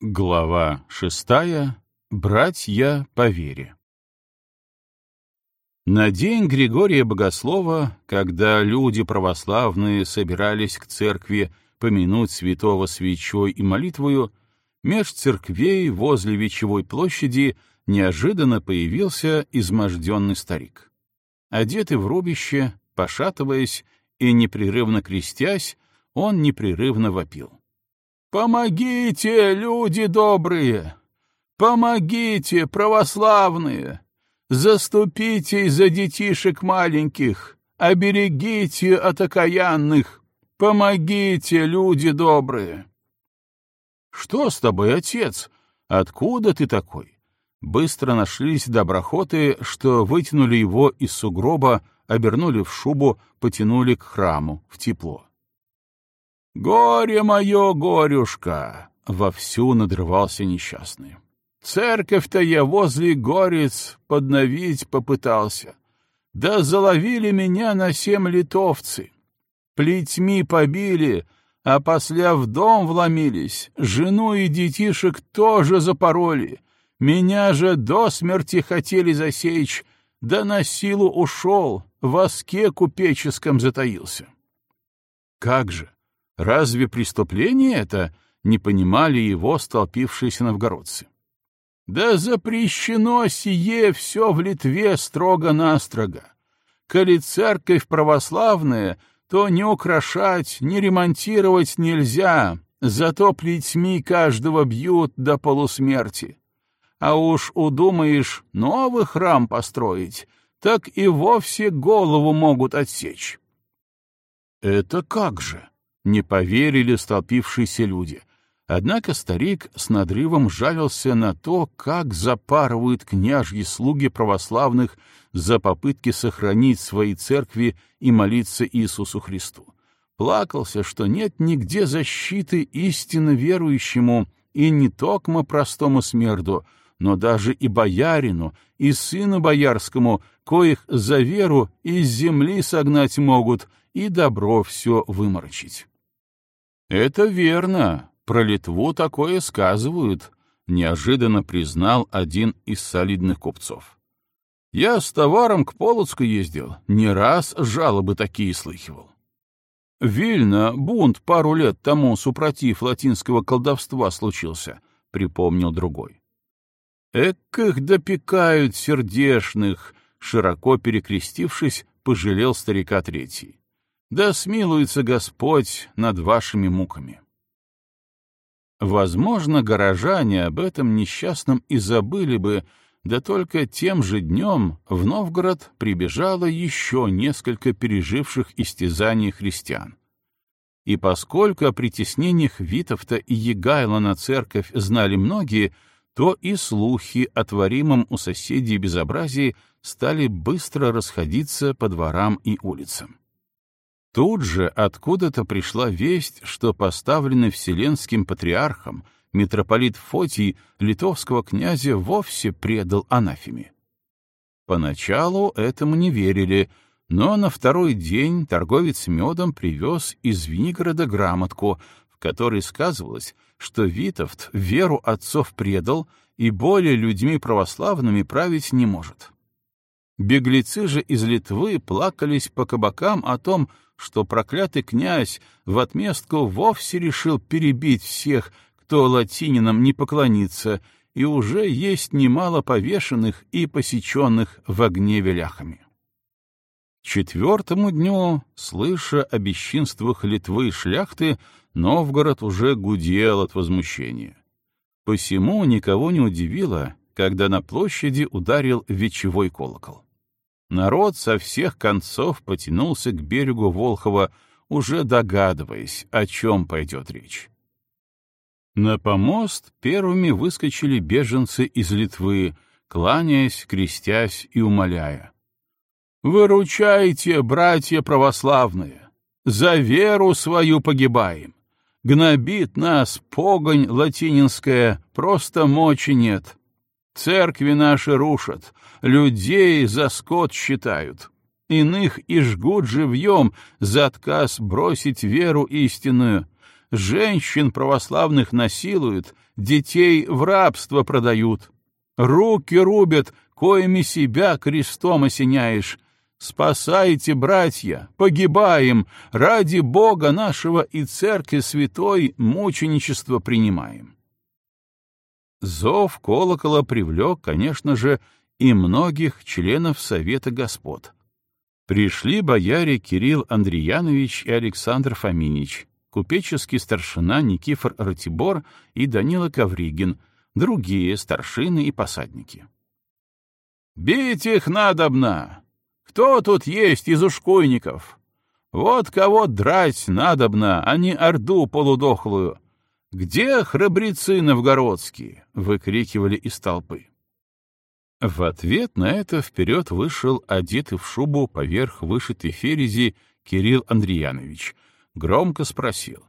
Глава шестая. Братья по вере. На день Григория Богослова, когда люди православные собирались к церкви помянуть святого свечой и молитвою, меж церквей возле Вечевой площади неожиданно появился изможденный старик. Одетый в рубище, пошатываясь и непрерывно крестясь, он непрерывно вопил. «Помогите, люди добрые! Помогите, православные! Заступите за детишек маленьких! Оберегите от окаянных! Помогите, люди добрые!» «Что с тобой, отец? Откуда ты такой?» Быстро нашлись доброхоты, что вытянули его из сугроба, обернули в шубу, потянули к храму, в тепло. «Горе мое, горюшка!» — вовсю надрывался несчастный. «Церковь-то я возле горец подновить попытался. Да заловили меня на семь литовцы. Плетьми побили, а после в дом вломились, жену и детишек тоже запороли. Меня же до смерти хотели засечь, да на силу ушел, в воске купеческом затаился». «Как же! Разве преступление это? Не понимали его столпившиеся новгородцы. Да запрещено сие все в Литве строго-настрого. Коли церковь православная, то не украшать, не ремонтировать нельзя, зато плетьми каждого бьют до полусмерти. А уж удумаешь новый храм построить, так и вовсе голову могут отсечь. Это как же? Не поверили столпившиеся люди. Однако старик с надрывом жалился на то, как запарывают княжьи слуги православных за попытки сохранить свои церкви и молиться Иисусу Христу. Плакался, что нет нигде защиты истинно верующему и не токмо простому смерду, но даже и боярину, и сыну боярскому, коих за веру из земли согнать могут и добро все выморочить. «Это верно, про Литву такое сказывают», — неожиданно признал один из солидных купцов. «Я с товаром к Полоцку ездил, не раз жалобы такие слыхивал». «Вильно бунт пару лет тому супротив латинского колдовства случился», — припомнил другой. «Эк их допекают сердешных», — широко перекрестившись, пожалел старика третий. Да смилуется Господь над вашими муками. Возможно, горожане об этом несчастном и забыли бы, да только тем же днем в Новгород прибежало еще несколько переживших истязаний христиан. И поскольку о притеснениях Витовта и Егайла на церковь знали многие, то и слухи о творимом у соседей безобразии стали быстро расходиться по дворам и улицам. Тут же откуда-то пришла весть, что поставленный Вселенским патриархом митрополит Фотий литовского князя вовсе предал анафеме. Поначалу этому не верили, но на второй день торговец медом привез из Винегорода грамотку, в которой сказывалось, что Витовт веру отцов предал и более людьми православными править не может. Беглецы же из Литвы плакались по кабакам о том, что проклятый князь в отместку вовсе решил перебить всех, кто латининам не поклонится, и уже есть немало повешенных и посеченных в огне ляхами. Четвертому дню, слыша о бесчинствах Литвы и шляхты, Новгород уже гудел от возмущения. Посему никого не удивило, когда на площади ударил вечевой колокол. Народ со всех концов потянулся к берегу Волхова, уже догадываясь, о чем пойдет речь. На помост первыми выскочили беженцы из Литвы, кланяясь, крестясь и умоляя. «Выручайте, братья православные! За веру свою погибаем! Гнобит нас погонь латининская, просто мочи нет!» Церкви наши рушат, людей за скот считают. Иных и жгут живьем за отказ бросить веру истинную. женщин православных насилуют, детей в рабство продают. Руки рубят, коими себя крестом осеняешь. Спасайте, братья, погибаем, ради Бога нашего и Церкви Святой мученичество принимаем. Зов колокола привлек, конечно же, и многих членов Совета Господ. Пришли бояре Кирилл Андреянович и Александр Фоминич, купеческий старшина Никифор Ратибор и Данила Ковригин, другие старшины и посадники. «Бить их надобно! Кто тут есть из ушкуйников? Вот кого драть надобно, а не орду полудохлую! Где храбрецы новгородские?» — выкрикивали из толпы. В ответ на это вперед вышел одетый в шубу поверх вышитой ферези Кирилл Андреянович. Громко спросил.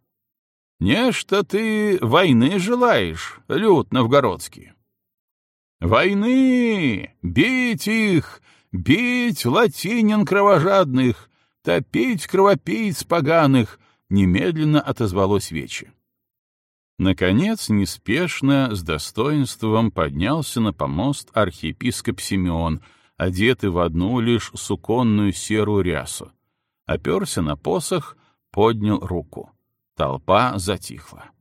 «Не что ты войны желаешь, люд новгородский?» «Войны! Бить их! Бить латинин кровожадных! Топить кровопийц поганых!» Немедленно отозвалось вече. Наконец, неспешно, с достоинством поднялся на помост архиепископ Симеон, одетый в одну лишь суконную серую рясу. Оперся на посох, поднял руку. Толпа затихла.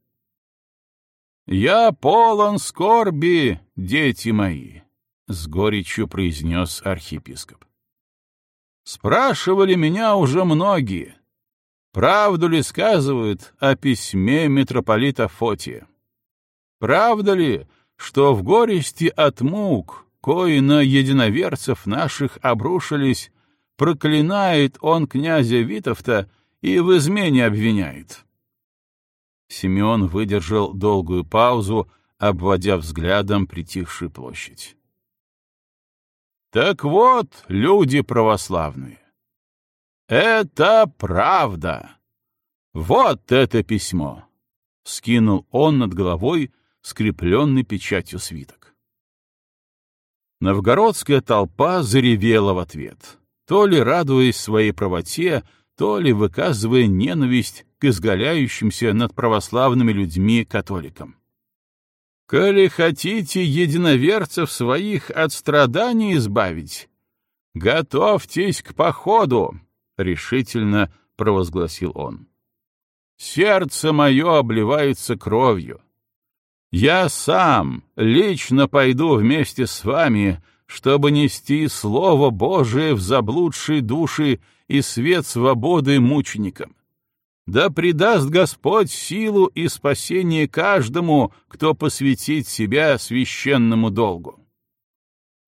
«Я полон скорби, дети мои», — с горечью произнес архиепископ. «Спрашивали меня уже многие, Правду ли сказывают о письме митрополита Фотия? Правда ли, что в горести от мук, кои на единоверцев наших обрушились, проклинает он князя Витовта и в измене обвиняет? Симеон выдержал долгую паузу, обводя взглядом притихшую площадь. Так вот, люди православные, «Это правда! Вот это письмо!» — скинул он над головой скрепленный печатью свиток. Новгородская толпа заревела в ответ, то ли радуясь своей правоте, то ли выказывая ненависть к изгаляющимся над православными людьми католикам. «Коли хотите единоверцев своих от страданий избавить, готовьтесь к походу!» — решительно провозгласил он. «Сердце мое обливается кровью. Я сам лично пойду вместе с вами, чтобы нести Слово Божие в заблудшие души и свет свободы мученикам. Да придаст Господь силу и спасение каждому, кто посвятит себя священному долгу.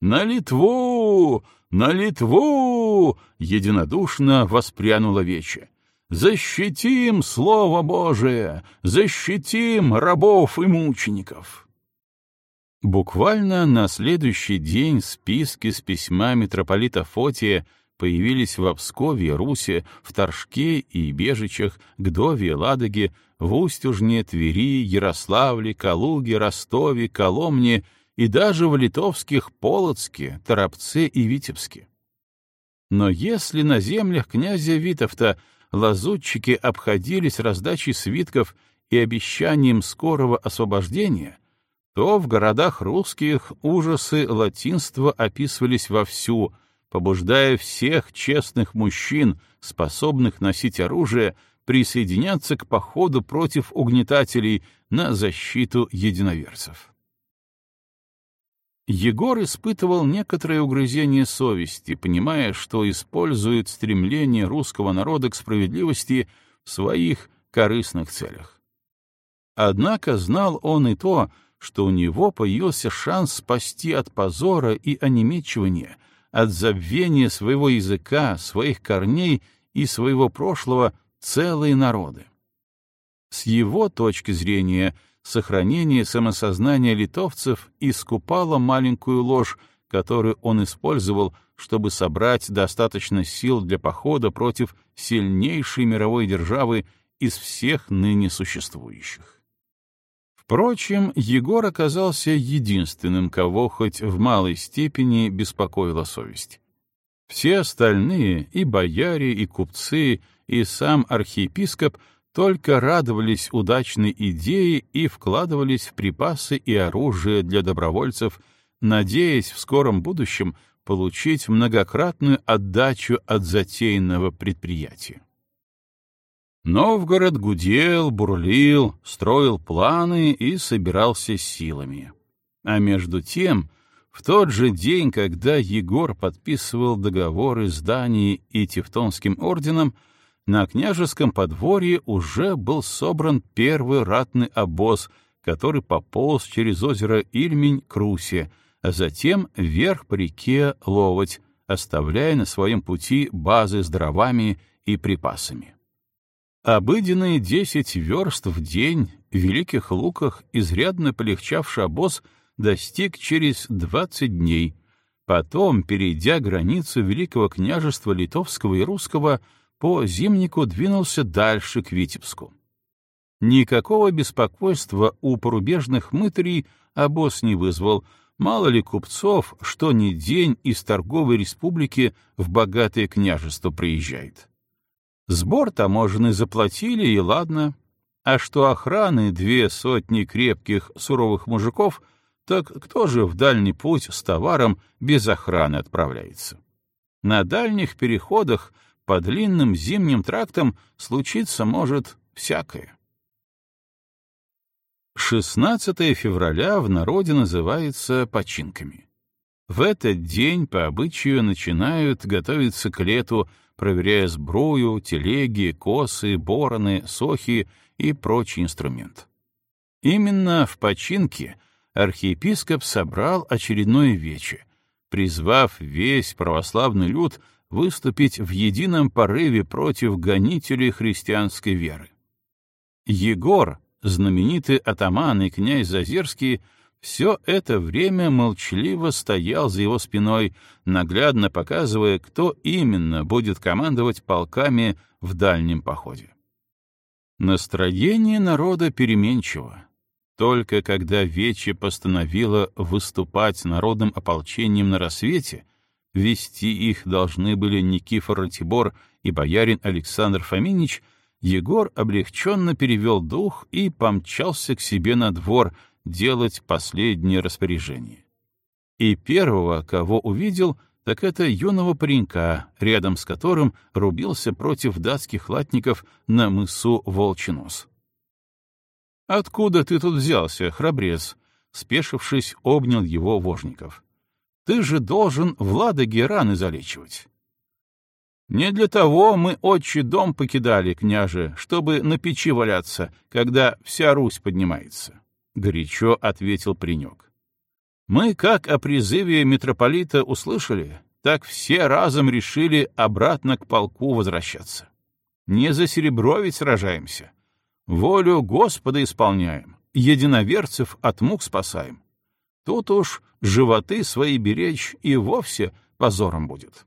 На Литву, на Литву! единодушно воспрянула вече. Защитим Слово Божие! Защитим рабов и мучеников! Буквально на следующий день списки с письма митрополита Фотия появились в Обскове, Русе, в Торжке и Бежичах, Гдове, Ладоге, в Устюжне, Твери, Ярославле, Калуге, Ростове, Коломне — и даже в литовских Полоцке, Торопце и Витебске. Но если на землях князя Витовта лазутчики обходились раздачей свитков и обещанием скорого освобождения, то в городах русских ужасы латинства описывались вовсю, побуждая всех честных мужчин, способных носить оружие, присоединяться к походу против угнетателей на защиту единоверцев. Егор испытывал некоторое угрызение совести, понимая, что использует стремление русского народа к справедливости в своих корыстных целях. Однако знал он и то, что у него появился шанс спасти от позора и онемечивания, от забвения своего языка, своих корней и своего прошлого целые народы. С его точки зрения — сохранение самосознания литовцев искупало маленькую ложь, которую он использовал, чтобы собрать достаточно сил для похода против сильнейшей мировой державы из всех ныне существующих. Впрочем, Егор оказался единственным, кого хоть в малой степени беспокоила совесть. Все остальные, и бояре, и купцы, и сам архиепископ, только радовались удачной идее и вкладывались в припасы и оружие для добровольцев, надеясь в скором будущем получить многократную отдачу от затеянного предприятия. Новгород гудел, бурлил, строил планы и собирался силами. А между тем, в тот же день, когда Егор подписывал договоры с Данией и Тевтонским орденом, на княжеском подворье уже был собран первый ратный обоз, который пополз через озеро Ильмень к Руси, а затем вверх по реке Ловоть, оставляя на своем пути базы с дровами и припасами. Обыденные десять верст в день в Великих Луках изрядно полегчавший обоз достиг через двадцать дней, потом, перейдя границу Великого княжества Литовского и Русского, по зимнику двинулся дальше к Витебску. Никакого беспокойства у порубежных мытарей обоз не вызвал, мало ли купцов, что ни день из торговой республики в богатое княжество приезжает. Сбор таможенный заплатили, и ладно. А что охраны две сотни крепких суровых мужиков, так кто же в дальний путь с товаром без охраны отправляется? На дальних переходах — по длинным зимним трактам случиться может всякое. 16 февраля в народе называется починками. В этот день по обычаю начинают готовиться к лету, проверяя сбрую, телеги, косы, бороны, сохи и прочий инструмент. Именно в починке архиепископ собрал очередное вече, призвав весь православный люд выступить в едином порыве против гонителей христианской веры. Егор, знаменитый атаман и князь Зазерский, все это время молчаливо стоял за его спиной, наглядно показывая, кто именно будет командовать полками в дальнем походе. Настроение народа переменчиво. Только когда Вече постановила выступать народным ополчением на рассвете, вести их должны были Никифор Ратибор и боярин Александр Фоминич, Егор облегченно перевел дух и помчался к себе на двор делать последнее распоряжение. И первого, кого увидел, так это юного паренька, рядом с которым рубился против датских латников на мысу Волчинос. «Откуда ты тут взялся, храбрец?» Спешившись, обнял его Вожников. Ты же должен в Ладоге раны залечивать. Не для того мы отчий дом покидали, княже, чтобы на печи валяться, когда вся Русь поднимается, — горячо ответил паренек. Мы, как о призыве митрополита услышали, так все разом решили обратно к полку возвращаться. Не за серебро ведь сражаемся. Волю Господа исполняем, единоверцев от мук спасаем. Тут уж животы свои беречь и вовсе позором будет.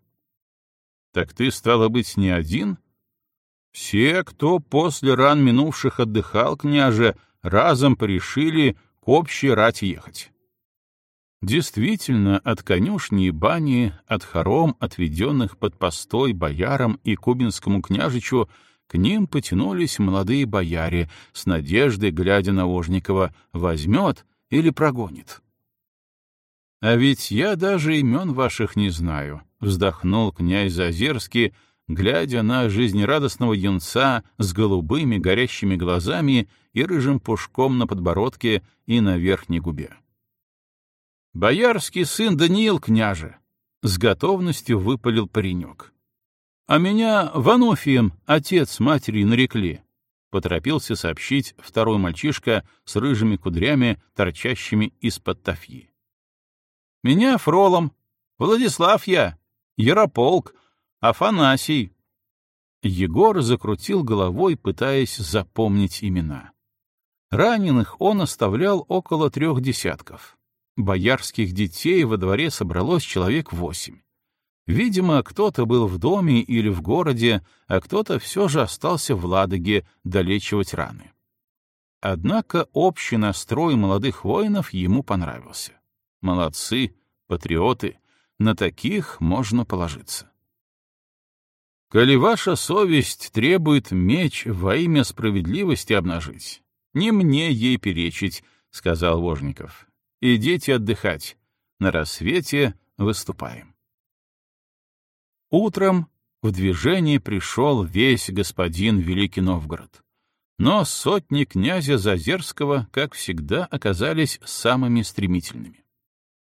Так ты, стало быть, не один? Все, кто после ран минувших отдыхал, княже, разом порешили к общей рати ехать. Действительно, от конюшни и бани, от хором, отведенных под постой боярам и кубинскому княжичу, к ним потянулись молодые бояре, с надеждой, глядя на Ожникова, возьмет или прогонит. «А ведь я даже имен ваших не знаю», — вздохнул князь Зазерский, глядя на жизнерадостного юнца с голубыми горящими глазами и рыжим пушком на подбородке и на верхней губе. «Боярский сын Даниил, княже!» — с готовностью выпалил паренек. «А меня Вануфием отец с матерью нарекли», — поторопился сообщить второй мальчишка с рыжими кудрями, торчащими из-под тафьи. Меня Фролом. Владислав я. Ярополк. Афанасий. Егор закрутил головой, пытаясь запомнить имена. Раненых он оставлял около трех десятков. Боярских детей во дворе собралось человек восемь. Видимо, кто-то был в доме или в городе, а кто-то все же остался в Ладоге долечивать раны. Однако общий настрой молодых воинов ему понравился. Молодцы, патриоты, на таких можно положиться. Коли ваша совесть требует меч во имя справедливости обнажить, не мне ей перечить, — сказал Вожников. Идите отдыхать. На рассвете выступаем. Утром в движение пришел весь господин Великий Новгород. Но сотни князя Зазерского, как всегда, оказались самыми стремительными.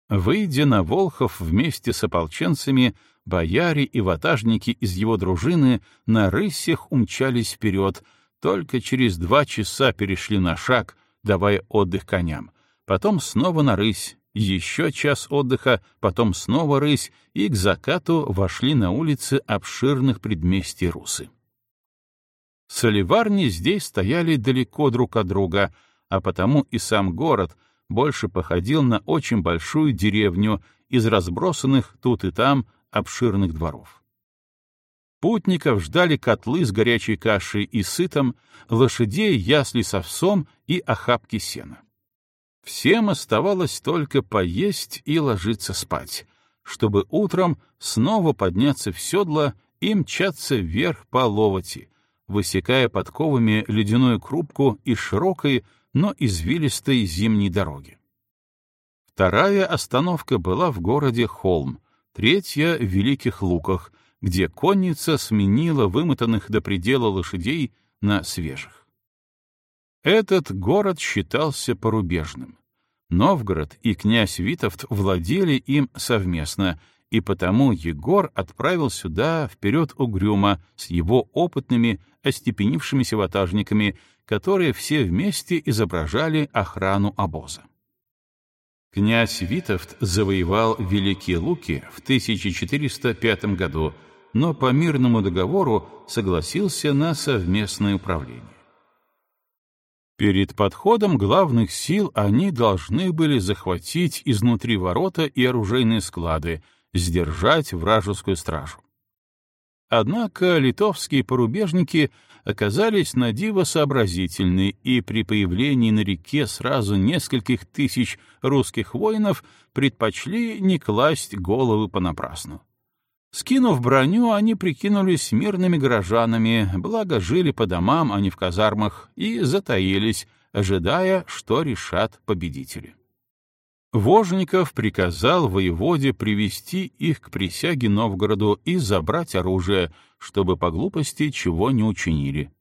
Выйдя на Волхов вместе с ополченцами, бояре и ватажники из его дружины на рысях умчались вперед, только через два часа перешли на шаг, давая отдых коням, потом снова на рысь, еще час отдыха, потом снова рысь, и к закату вошли на улицы обширных предместий Русы. Соливарни здесь стояли далеко друг от друга, а потому и сам город — больше походил на очень большую деревню из разбросанных тут и там обширных дворов. Путников ждали котлы с горячей кашей и сытом, лошадей, ясли с овсом и охапки сена. Всем оставалось только поесть и ложиться спать, чтобы утром снова подняться в седло и мчаться вверх по ловоти, высекая подковами ледяную крупку из широкой, но извилистой зимней дороги. Вторая остановка была в городе Холм, третья — в Великих Луках, где конница сменила вымотанных до предела лошадей на свежих. Этот город считался порубежным. Новгород и князь Витовт владели им совместно, и потому Егор отправил сюда вперед угрюма с его опытными, остепенившимися ватажниками, которые все вместе изображали охрану обоза. Князь Витовт завоевал Великие Луки в 1405 году, но по мирному договору согласился на совместное управление. Перед подходом главных сил они должны были захватить изнутри ворота и оружейные склады, сдержать вражескую стражу. Однако литовские порубежники оказались на диво сообразительны и при появлении на реке сразу нескольких тысяч русских воинов предпочли не класть головы понапрасну. Скинув броню, они прикинулись мирными горожанами, благо жили по домам, а не в казармах, и затаились, ожидая, что решат победители. Вожников приказал воеводе привести их к присяге Новгороду и забрать оружие, чтобы по глупости чего не учинили.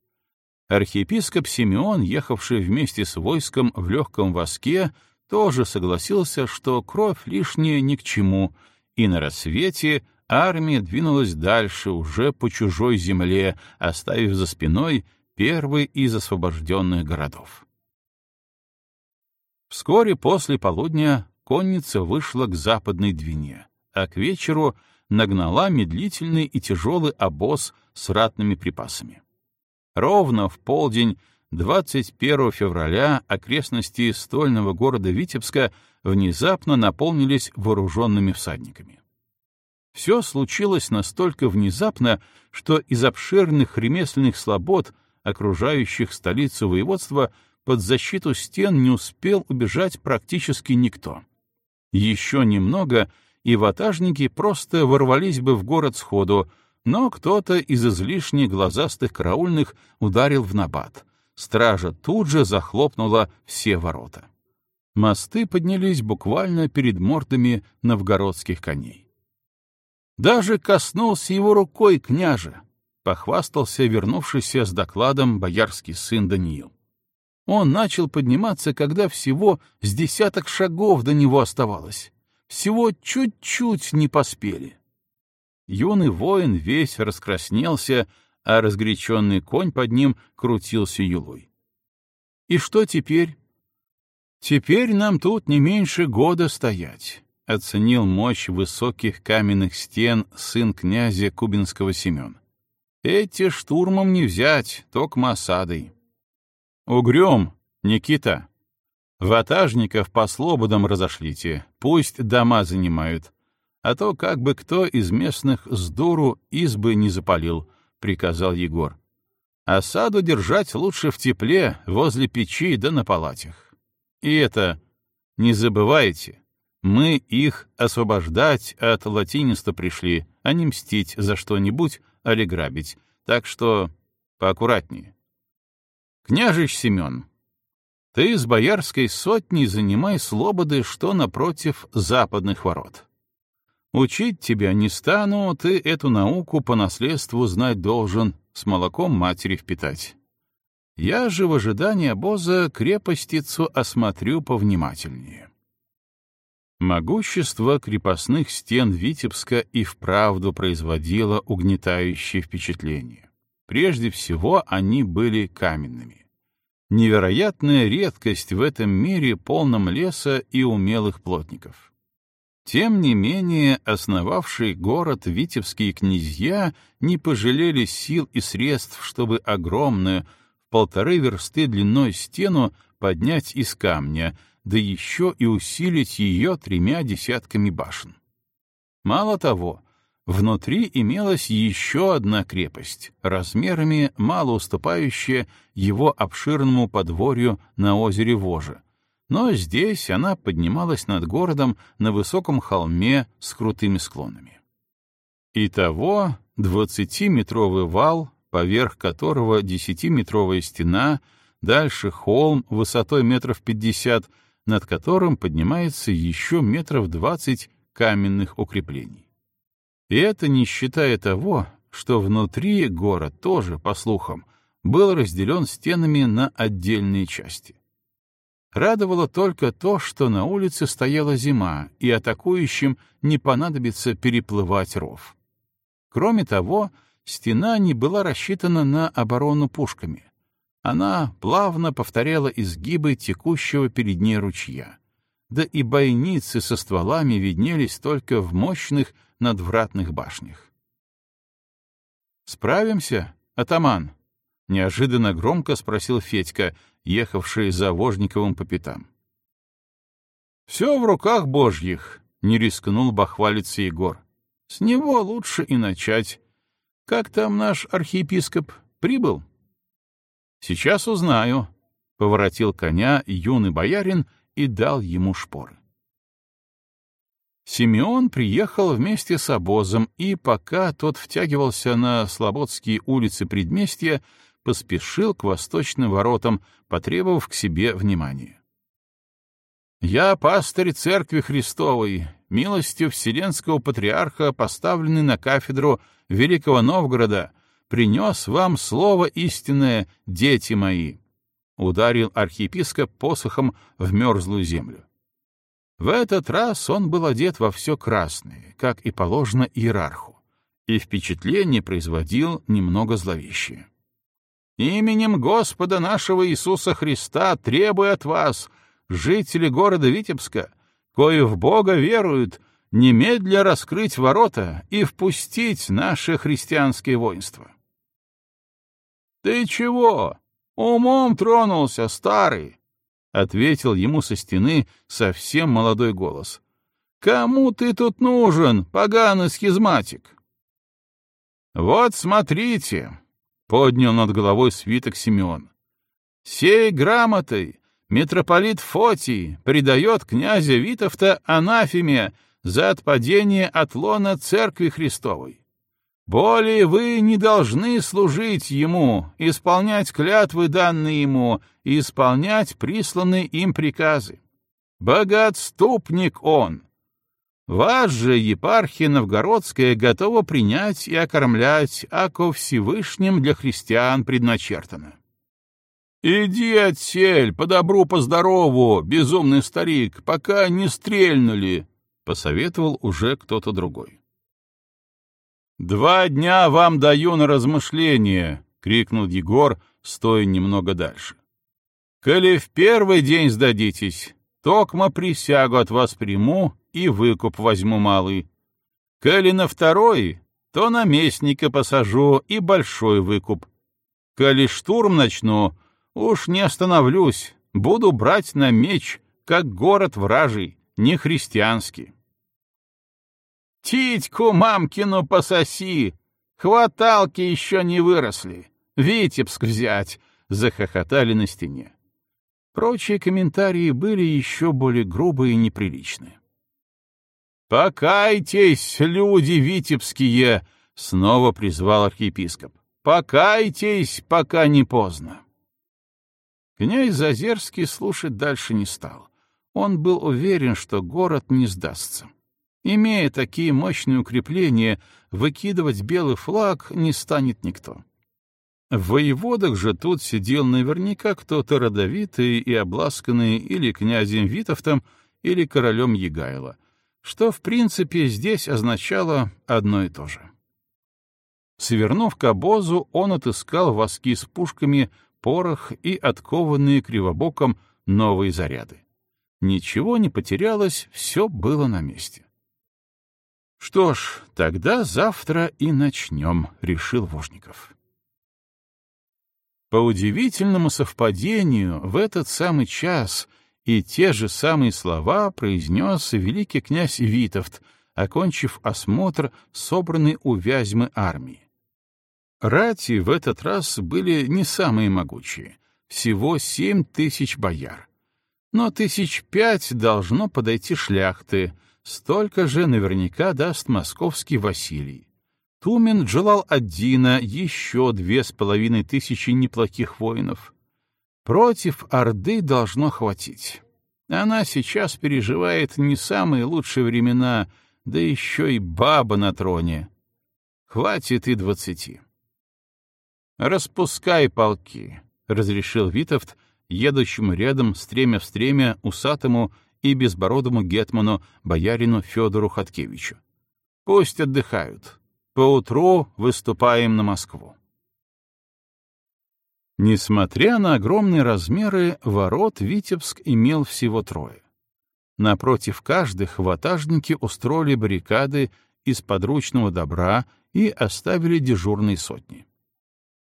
Архиепископ Симеон, ехавший вместе с войском в легком воске, тоже согласился, что кровь лишняя ни к чему, и на рассвете армия двинулась дальше уже по чужой земле, оставив за спиной первый из освобожденных городов. Вскоре после полудня конница вышла к западной Двине, а к вечеру нагнала медлительный и тяжелый обоз с ратными припасами. Ровно в полдень 21 февраля окрестности стольного города Витебска внезапно наполнились вооруженными всадниками. Все случилось настолько внезапно, что из обширных ремесленных слобод, окружающих столицу воеводства, под защиту стен не успел убежать практически никто. Еще немного, и ватажники просто ворвались бы в город сходу, но кто-то из излишне глазастых караульных ударил в набат. Стража тут же захлопнула все ворота. Мосты поднялись буквально перед мордами новгородских коней. Даже коснулся его рукой княже, похвастался вернувшийся с докладом боярский сын Даниил. Он начал подниматься, когда всего с десяток шагов до него оставалось. Всего чуть-чуть не поспели. Юный воин весь раскраснелся, а разгоряченный конь под ним крутился юлой. И что теперь? Теперь нам тут не меньше года стоять, — оценил мощь высоких каменных стен сын князя Кубинского Семен. Эти штурмом не взять, только осадой. Угрюм, Никита, ватажников по слободам разошлите, пусть дома занимают, а то как бы кто из местных с дуру избы не запалил, — приказал Егор. Осаду держать лучше в тепле, возле печи да на палатях. И это, не забывайте, мы их освобождать от латиниста пришли, а не мстить за что-нибудь, али грабить, так что поаккуратнее. Княжич Семен, ты с боярской сотней занимай слободы, что напротив западных ворот. Учить тебя не стану, ты эту науку по наследству знать должен, с молоком матери впитать. Я же в ожидании обоза крепостицу осмотрю повнимательнее. Могущество крепостных стен Витебска и вправду производило угнетающее впечатление. Прежде всего, они были каменными. Невероятная редкость в этом мире, полном леса и умелых плотников. Тем не менее, основавшие город витебские князья не пожалели сил и средств, чтобы огромную, в полторы версты длиной стену поднять из камня, да еще и усилить ее тремя десятками башен. Мало того, внутри имелась еще одна крепость, размерами мало уступающая его обширному подворью на озере Вожа, но здесь она поднималась над городом на высоком холме с крутыми склонами. Итого двадцатиметровый вал, поверх которого десятиметровая стена, дальше холм высотой метров пятьдесят, над которым поднимается еще метров двадцать каменных укреплений. И это не считая того, что внутри город тоже, по слухам, был разделен стенами на отдельные части. Радовало только то, что на улице стояла зима, и атакующим не понадобится переплывать ров. Кроме того, стена не была рассчитана на оборону пушками. Она плавно повторяла изгибы текущего перед ней ручья. Да и бойницы со стволами виднелись только в мощных надвратных башнях. «Справимся, атаман?» — неожиданно громко спросил Федька, ехавший за Вожниковым по пятам. «Все в руках божьих», — не рискнул бахвалиться Егор. «С него лучше и начать. Как там наш архиепископ? Прибыл?» «Сейчас узнаю», — поворотил коня юный боярин и дал ему шпоры. Симеон приехал вместе с обозом, и пока тот втягивался на слободские улицы предместья, поспешил к восточным воротам, потребовав к себе внимания. «Я пастырь Церкви Христовой, милостью Вселенского Патриарха, поставленный на кафедру Великого Новгорода, принес вам слово истинное, дети мои», — ударил архиепископ посохом в мерзлую землю. В этот раз он был одет во все красное, как и положено иерарху, и впечатление производил немного зловещее. Именем Господа нашего Иисуса Христа требую от вас, жители города Витебска, кои в Бога веруют, немедля раскрыть ворота и впустить наше христианское воинство. «Ты чего? Умом тронулся, старый!» — ответил ему со стены совсем молодой голос. «Кому ты тут нужен, поганый схизматик?» «Вот смотрите!» — поднял над головой свиток Симеон. «Сей грамотой митрополит Фотий предает князя Витовта анафеме за отпадение от лона Церкви Христовой. Более вы не должны служить ему, исполнять клятвы, данные ему, и исполнять присланные им приказы. Богатступник он, вас же епархия новгородская готова принять и окормлять, ако Всевышним для христиан предначертано. «Иди отсель, по добру, по здорову, безумный старик, пока не стрельнули», — посоветовал уже кто-то другой. «Два дня вам даю на размышление», — крикнул Егор, стоя немного дальше. «Коли в первый день сдадитесь, токмо присягу от вас приму и выкуп возьму малый. Коли на второй, то наместника посажу и большой выкуп. Коли штурм начну, уж не остановлюсь, буду брать на меч, как город вражий, не христианский. Титьку мамкину пососи, хваталки еще не выросли, Витебск взять, захохотали на стене. Прочие комментарии были еще более грубые и неприличные. «Покайтесь, люди витебские!» снова призвал архиепископ. «Покайтесь, пока не поздно!» Князь Зазерский слушать дальше не стал. Он был уверен, что город не сдастся. Имея такие мощные укрепления, выкидывать белый флаг не станет никто. В воеводах же тут сидел наверняка кто-то родовитый и обласканный или князем Витовтом, или королем Егайло, что, в принципе, здесь означало одно и то же. Свернув к обозу, он отыскал воски с пушками, порох и откованные кривобоком новые заряды. Ничего не потерялось, все было на месте. «Что ж, тогда завтра и начнем», — решил Вожников. По удивительному совпадению, в этот самый час и те же самые слова произнес великий князь Витовт, окончив осмотр собранной у Вязьмы армии. Рати в этот раз были не самые могучие, всего семь тысяч бояр. Но тысяч пять должно подойти шляхты, столько же наверняка даст московский Василий. Тумен Джалал Аддина еще две с половиной тысячи неплохих воинов. Против Орды должно хватить. Она сейчас переживает не самые лучшие времена, да еще и баба на троне. Хватит и двадцати. «Распускай полки», — разрешил Витовт, едущему рядом стремя в стремя усатому и безбородому гетману боярину Федору Хаткевичу. «Пусть отдыхают. Поутру выступаем на Москву». Несмотря на огромные размеры, ворот Витебск имел всего трое. Напротив каждых ватажники устроили баррикады из подручного добра и оставили дежурные сотни.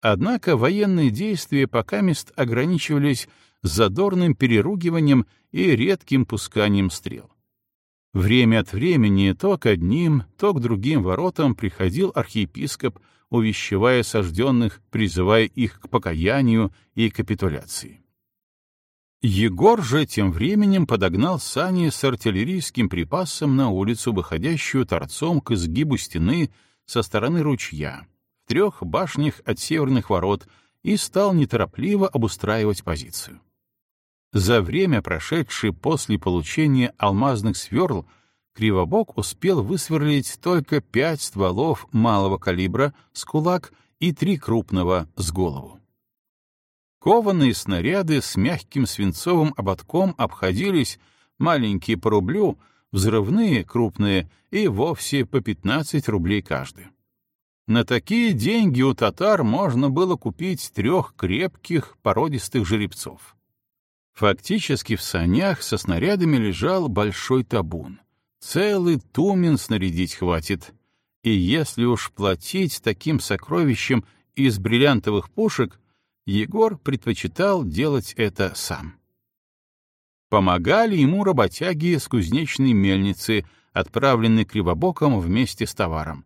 Однако военные действия пока мест ограничивались задорным переругиванием и редким пусканием стрел. Время от времени то к одним, то к другим воротам приходил архиепископ, увещевая сожденных, призывая их к покаянию и капитуляции. Егор же тем временем подогнал сани с артиллерийским припасом на улицу, выходящую торцом к изгибу стены со стороны ручья, в трех башнях от северных ворот и стал неторопливо обустраивать позицию. За время, прошедшее после получения алмазных сверл, Кривобок успел высверлить только пять стволов малого калибра с кулак и три крупного с голову. Кованые снаряды с мягким свинцовым ободком обходились, маленькие по рублю, взрывные, крупные, и вовсе по 15 рублей каждый. На такие деньги у татар можно было купить трех крепких породистых жеребцов. Фактически в санях со снарядами лежал большой табун. Целый тумен снарядить хватит. И если уж платить таким сокровищем из бриллиантовых пушек, Егор предпочитал делать это сам. Помогали ему работяги с кузнечной мельницы, отправленные Кривобоком вместе с товаром.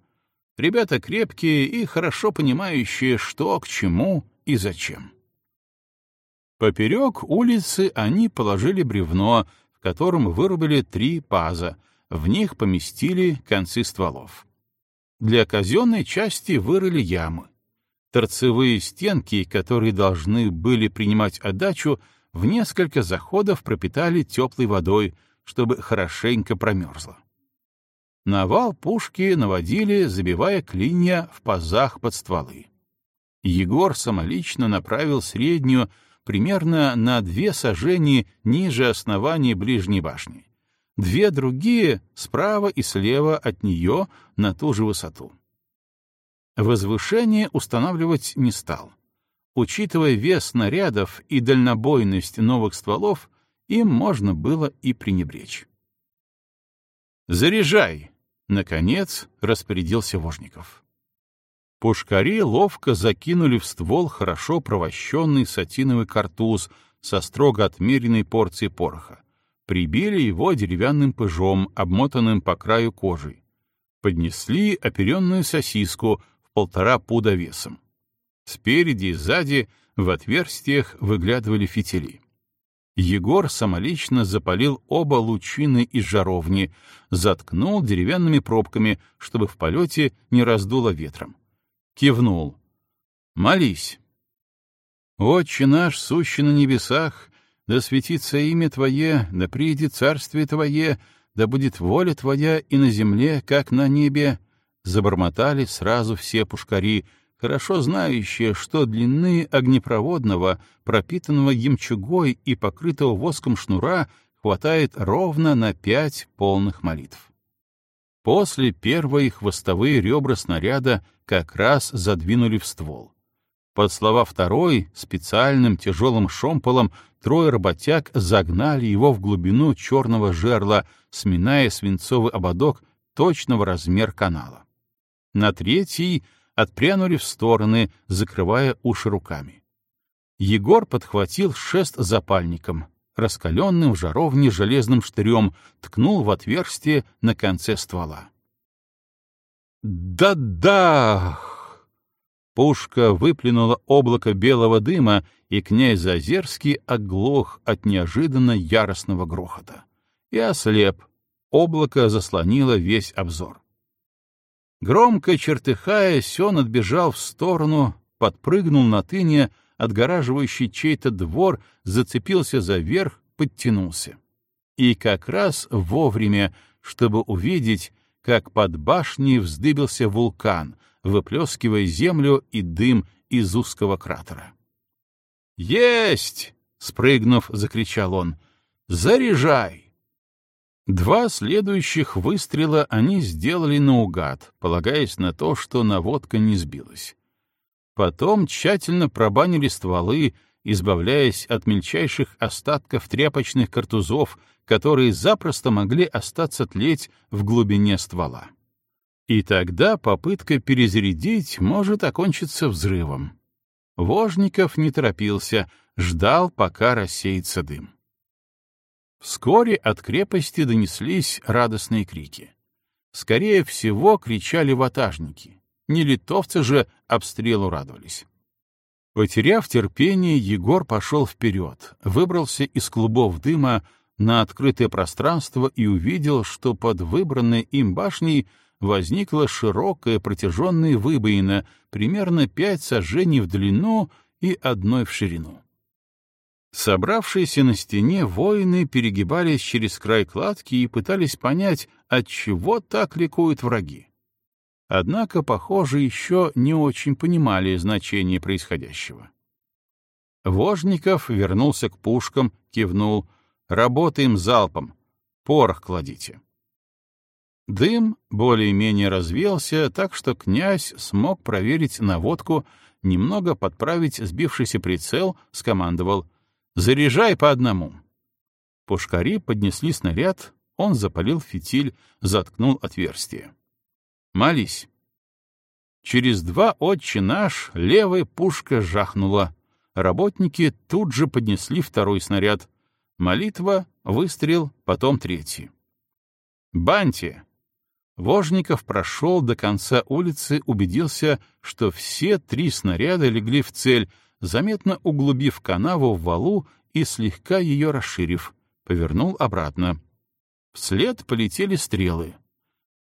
Ребята крепкие и хорошо понимающие, что к чему и зачем. Поперек улицы они положили бревно, в котором вырубили три паза, в них поместили концы стволов. Для казенной части вырыли ямы. Торцевые стенки, которые должны были принимать отдачу, в несколько заходов пропитали теплой водой, чтобы хорошенько промерзло. Навал пушки наводили, забивая клинья в пазах под стволы. Егор самолично направил среднюю примерно на две сажени ниже основания ближней башни. Две другие справа и слева от нее на ту же высоту. Возвышение устанавливать не стал. Учитывая вес снарядов и дальнобойность новых стволов, им можно было и пренебречь. «Заряжай!» — наконец распорядился Вожников. Пушкари ловко закинули в ствол хорошо провощенный сатиновый картуз со строго отмеренной порцией пороха, прибили его деревянным пыжом, обмотанным по краю кожей, поднесли оперенную сосиску в полтора пуда весом. Спереди и сзади в отверстиях выглядывали фитили. Егор самолично запалил оба лучины из жаровни, заткнул деревянными пробками, чтобы в полете не раздуло ветром. Кивнул. «Молись». «Отче наш, сущий на небесах, да светится имя Твое, да приидет царствие Твое, да будет воля Твоя и на земле, как на небе», — забормотали сразу все пушкари, хорошо знающие, что длины огнепроводного, пропитанного ямчугой и покрытого воском шнура хватает ровно на пять полных молитв. После первой хвостовые ребра снаряда как раз задвинули в ствол. Под слова второй, специальным тяжелым шомполом, трое работяг загнали его в глубину черного жерла, сминая свинцовый ободок точного размер канала. На третий отпрянули в стороны, закрывая уши руками. Егор подхватил шест запальником, раскаленным в жаровне железным штырем, ткнул в отверстие на конце ствола. «Да-да!» Пушка выплюнула облако белого дыма, и князь Зазерский оглох от неожиданно яростного грохота. И ослеп. Облако заслонило весь обзор. Громко чертыхаясь, он отбежал в сторону, подпрыгнул на тыне, отгораживающий чей-то двор, зацепился за верх, подтянулся. И как раз вовремя, чтобы увидеть, как под башней вздыбился вулкан, выплескивая землю и дым из узкого кратера. «Есть!» — спрыгнув, закричал он. «Заряжай!» Два следующих выстрела они сделали наугад, полагаясь на то, что наводка не сбилась. Потом тщательно пробанили стволы, избавляясь от мельчайших остатков тряпочных картузов, которые запросто могли остаться тлеть в глубине ствола. И тогда попытка перезарядить может окончиться взрывом. Вожников не торопился, ждал, пока рассеется дым. Вскоре от крепости донеслись радостные крики. Скорее всего, кричали ватажники. Не литовцы же обстрелу радовались. Потеряв терпение, Егор пошел вперед, выбрался из клубов дыма на открытое пространство и увидел, что под выбранной им башней возникла широкая протяженная выбоина, примерно пять сажений в длину и одной в ширину. Собравшиеся на стене воины перегибались через край кладки и пытались понять, от чего так ликуют враги. Однако, похоже, еще не очень понимали значение происходящего. Вожников вернулся к пушкам, кивнул. «Работаем залпом. Порох кладите». Дым более-менее развеялся, так что князь смог проверить наводку, немного подправить сбившийся прицел, скомандовал Заряжай по одному. Пушкари поднесли снаряд, он запалил фитиль, заткнул отверстие. Молись. Через два отче наш левая пушка жахнула. Работники тут же поднесли второй снаряд. Молитва, выстрел, потом третий. Банти. Вожников прошел до конца улицы, убедился, что все три снаряда легли в цель, заметно углубив канаву в валу и слегка ее расширив, повернул обратно. Вслед полетели стрелы.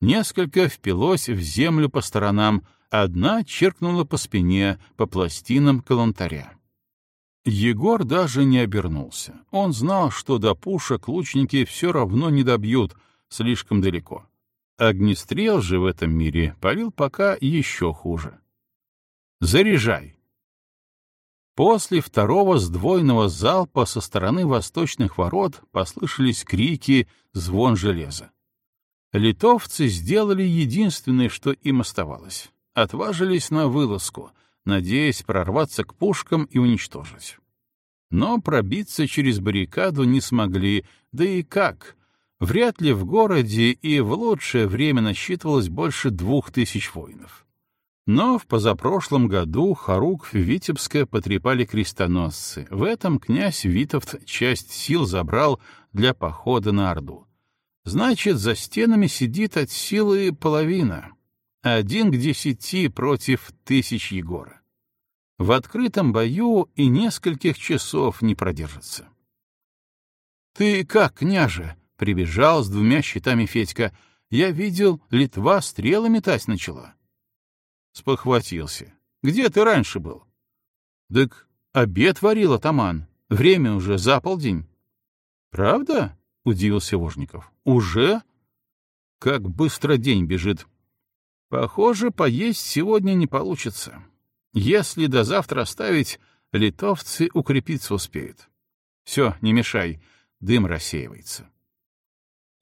Несколько впилось в землю по сторонам, одна черкнула по спине, по пластинам калантаря. Егор даже не обернулся. Он знал, что до пушек лучники все равно не добьют, слишком далеко. Огнестрел же в этом мире палил пока еще хуже. «Заряжай!» После второго сдвоенного залпа со стороны восточных ворот послышались крики, звон железа. Литовцы сделали единственное, что им оставалось. Отважились на вылазку, надеясь прорваться к пушкам и уничтожить. Но пробиться через баррикаду не смогли, да и как? Вряд ли в городе и в лучшее время насчитывалось больше двух тысяч воинов. Но в позапрошлом году Харук в Витебске потрепали крестоносцы. В этом князь Витовт часть сил забрал для похода на Орду. Значит, за стенами сидит от силы половина. Один к десяти против тысяч Егора. В открытом бою и нескольких часов не продержится. «Ты как, княже?» — прибежал с двумя щитами Федька. «Я видел, Литва стрелы метать начала». Спохватился. «Где ты раньше был?» «Так обед варил атаман. Время уже за полдень». «Правда?» — удивился Вожников. «Уже?» «Как быстро день бежит». «Похоже, поесть сегодня не получится. Если до завтра оставить, литовцы укрепиться успеют. Все, не мешай, дым рассеивается».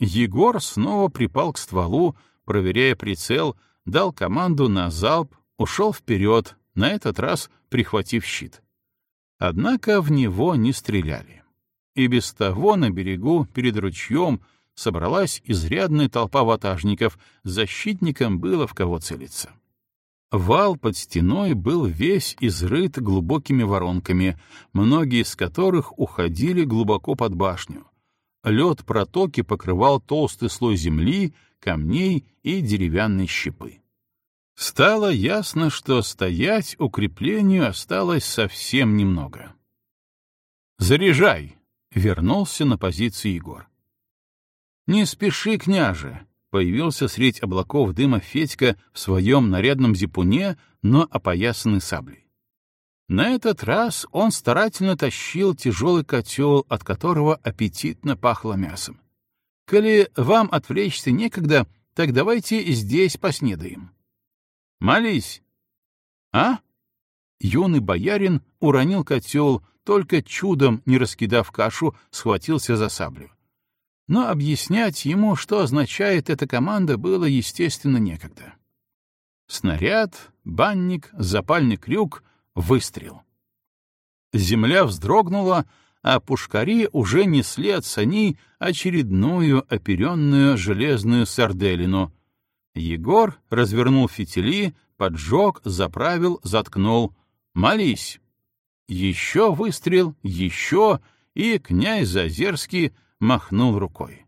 Егор снова припал к стволу, проверяя прицел, дал команду на залп, ушел вперед, на этот раз прихватив щит. Однако в него не стреляли. И без того на берегу перед ручьем собралась изрядная толпа ватажников, защитникам было в кого целиться. Вал под стеной был весь изрыт глубокими воронками, многие из которых уходили глубоко под башню. Лед протоки покрывал толстый слой земли, камней и деревянной щепы. Стало ясно, что стоять укреплению осталось совсем немного. «Заряжай!» — вернулся на позицию Егор. «Не спеши, княже!» — появился средь облаков дыма Федька в своем нарядном зипуне, но опоясанный саблей. На этот раз он старательно тащил тяжелый котел, от которого аппетитно пахло мясом. «Коли вам отвлечься некогда, так давайте здесь поснедаем». Молись!» «А?» Юный боярин уронил котел, только чудом не раскидав кашу, схватился за саблю. Но объяснять ему, что означает эта команда, было, естественно, некогда. Снаряд, банник, запальный крюк, выстрел. Земля вздрогнула, а пушкари уже несли от саней очередную оперенную железную сарделину — Егор развернул фитили, поджег, заправил, заткнул. «Молись!» Еще выстрел, еще, и князь Зазерский махнул рукой.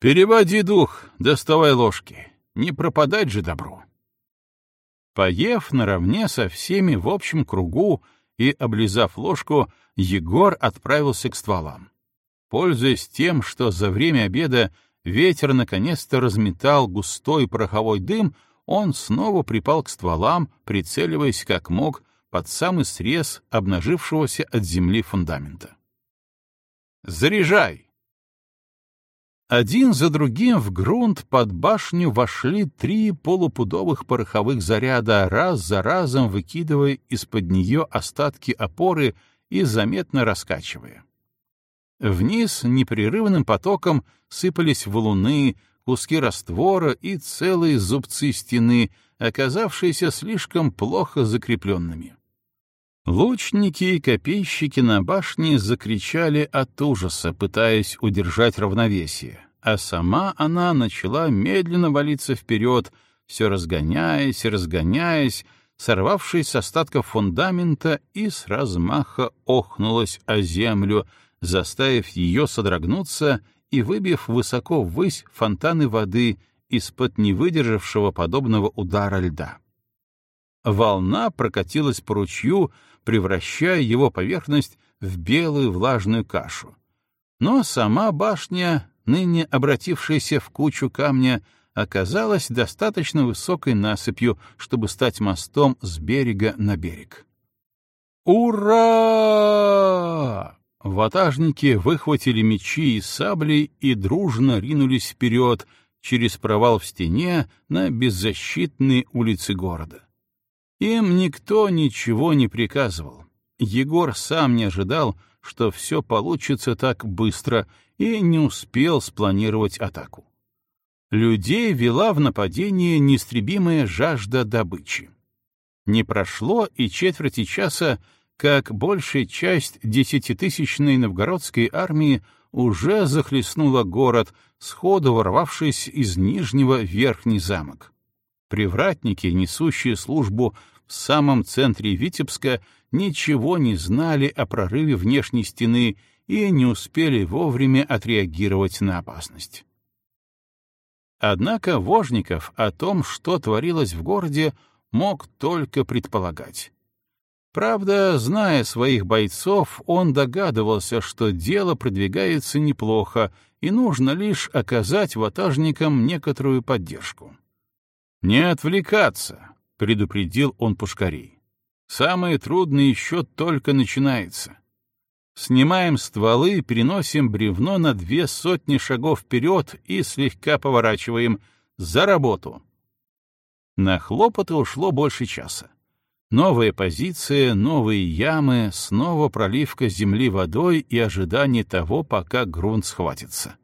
«Переводи дух, доставай ложки, не пропадать же добру!» Поев наравне со всеми в общем кругу и облизав ложку, Егор отправился к стволам. Пользуясь тем, что за время обеда ветер наконец-то разметал густой пороховой дым, он снова припал к стволам, прицеливаясь как мог под самый срез обнажившегося от земли фундамента. «Заряжай!» Один за другим в грунт под башню вошли три полупудовых пороховых заряда, раз за разом выкидывая из-под нее остатки опоры и заметно раскачивая. Вниз непрерывным потоком сыпались валуны, куски раствора и целые зубцы стены, оказавшиеся слишком плохо закрепленными. Лучники и копейщики на башне закричали от ужаса, пытаясь удержать равновесие, а сама она начала медленно валиться вперед, все разгоняясь и разгоняясь, сорвавшись с остатков фундамента и с размаха охнулась о землю, заставив ее содрогнуться и выбив высоко ввысь фонтаны воды из-под невыдержавшего подобного удара льда. Волна прокатилась по ручью, превращая его поверхность в белую влажную кашу. Но сама башня, ныне обратившаяся в кучу камня, оказалась достаточно высокой насыпью, чтобы стать мостом с берега на берег. «Ура!» Ватажники выхватили мечи и сабли и дружно ринулись вперед через провал в стене на беззащитные улицы города. Им никто ничего не приказывал. Егор сам не ожидал, что все получится так быстро, и не успел спланировать атаку. Людей вела в нападение неистребимая жажда добычи. Не прошло и четверти часа, как большая часть десятитысячной новгородской армии уже захлестнула город, сходу ворвавшись из Нижнего в Верхний замок. Привратники, несущие службу в самом центре Витебска, ничего не знали о прорыве внешней стены и не успели вовремя отреагировать на опасность. Однако Вожников о том, что творилось в городе, мог только предполагать. Правда, зная своих бойцов, он догадывался, что дело продвигается неплохо, и нужно лишь оказать ватажникам некоторую поддержку. «Не отвлекаться», — предупредил он пушкарей. «Самое трудное еще только начинается. Снимаем стволы, переносим бревно на две сотни шагов вперед и слегка поворачиваем. За работу!» На хлопоты ушло больше часа. Новая позиция, новые ямы, снова проливка земли водой и ожидание того, пока грунт схватится.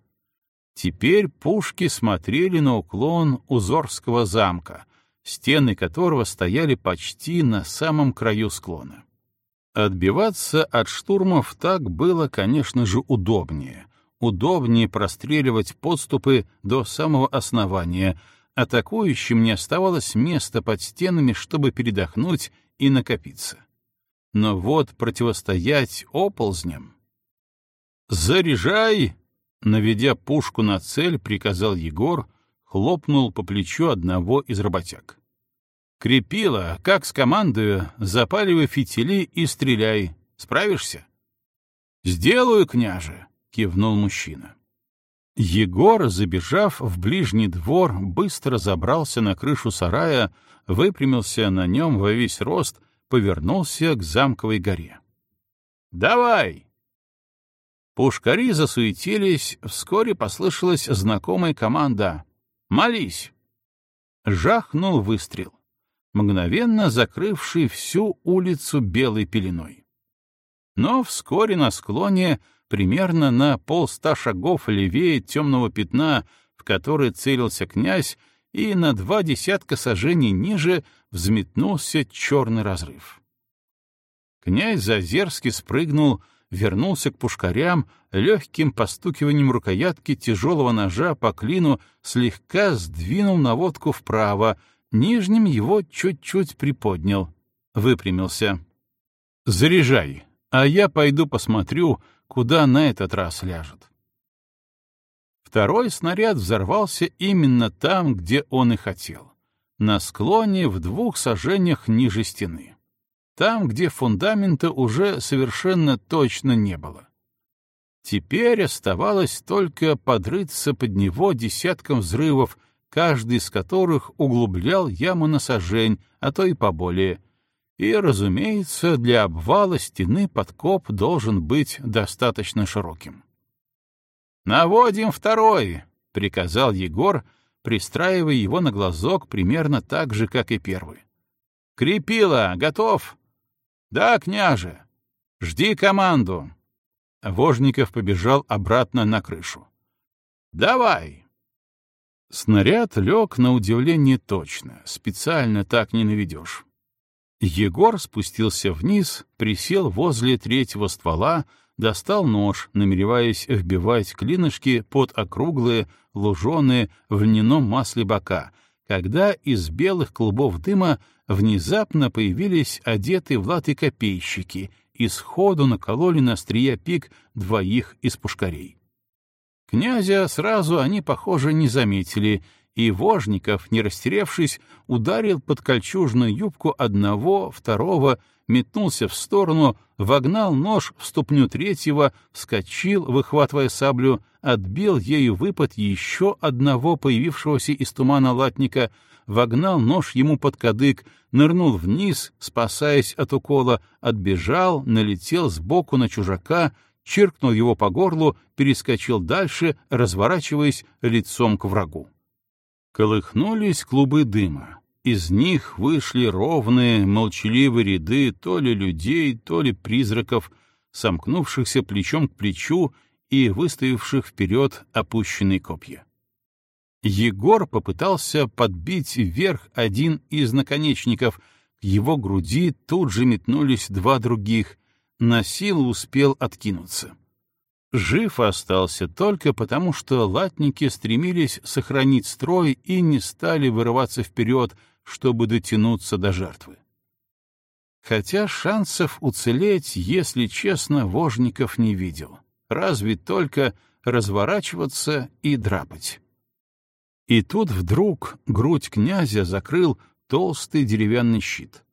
Теперь пушки смотрели на уклон Узорского замка, стены которого стояли почти на самом краю склона. Отбиваться от штурмов так было, конечно же, удобнее. Удобнее простреливать подступы до самого основания — атакующим не оставалось места под стенами, чтобы передохнуть и накопиться. Но вот противостоять оползням... «Заряжай!» — наведя пушку на цель, приказал Егор, хлопнул по плечу одного из работяг. «Крепила, как с командою, запаливай фитили и стреляй. Справишься?» «Сделаю, княже!» — кивнул мужчина. Егор, забежав в ближний двор, быстро забрался на крышу сарая, выпрямился на нем во весь рост, повернулся к замковой горе. «Давай!» Пушкари засуетились, вскоре послышалась знакомая команда «Молись!». Жахнул выстрел, мгновенно закрывший всю улицу белой пеленой. Но вскоре на склоне примерно на полста шагов левее темного пятна, в который целился князь, и на два десятка сажений ниже взметнулся черный разрыв. Князь Зазерский спрыгнул, вернулся к пушкарям, легким постукиванием рукоятки тяжелого ножа по клину слегка сдвинул наводку вправо, нижним его чуть-чуть приподнял, выпрямился. «Заряжай, а я пойду посмотрю, куда на этот раз ляжет. Второй снаряд взорвался именно там, где он и хотел, на склоне в двух сажениях ниже стены, там, где фундамента уже совершенно точно не было. Теперь оставалось только подрыться под него десятком взрывов, каждый из которых углублял яму на сажень, а то и поболее — и, разумеется, для обвала стены подкоп должен быть достаточно широким. «Наводим второй!» — приказал Егор, пристраивая его на глазок примерно так же, как и первый. «Крепила, готов?» «Да, княже. Жди команду». Вожников побежал обратно на крышу. «Давай!» Снаряд лег на удивление точно, специально так не наведешь. Егор спустился вниз, присел возле третьего ствола, достал нож, намереваясь вбивать клинышки под округлые, луженые в льняном масле бока, когда из белых клубов дыма внезапно появились одетые в латы копейщики и сходу накололи на острия пик двоих из пушкарей. Князя сразу они, похоже, не заметили — и Вожников, не растерявшись, ударил под кольчужную юбку одного, второго, метнулся в сторону, вогнал нож в ступню третьего, вскочил, выхватывая саблю, отбил ею выпад еще одного появившегося из тумана латника, вогнал нож ему под кадык, нырнул вниз, спасаясь от укола, отбежал, налетел сбоку на чужака, чиркнул его по горлу, перескочил дальше, разворачиваясь лицом к врагу. Колыхнулись клубы дыма. Из них вышли ровные, молчаливые ряды то ли людей, то ли призраков, сомкнувшихся плечом к плечу и выставивших вперед опущенные копья. Егор попытался подбить вверх один из наконечников, к его груди тут же метнулись два других, на силу успел откинуться. Жив остался только потому, что латники стремились сохранить строй и не стали вырываться вперед, чтобы дотянуться до жертвы. Хотя шансов уцелеть, если честно, Вожников не видел. Разве только разворачиваться и драпать. И тут вдруг грудь князя закрыл толстый деревянный щит.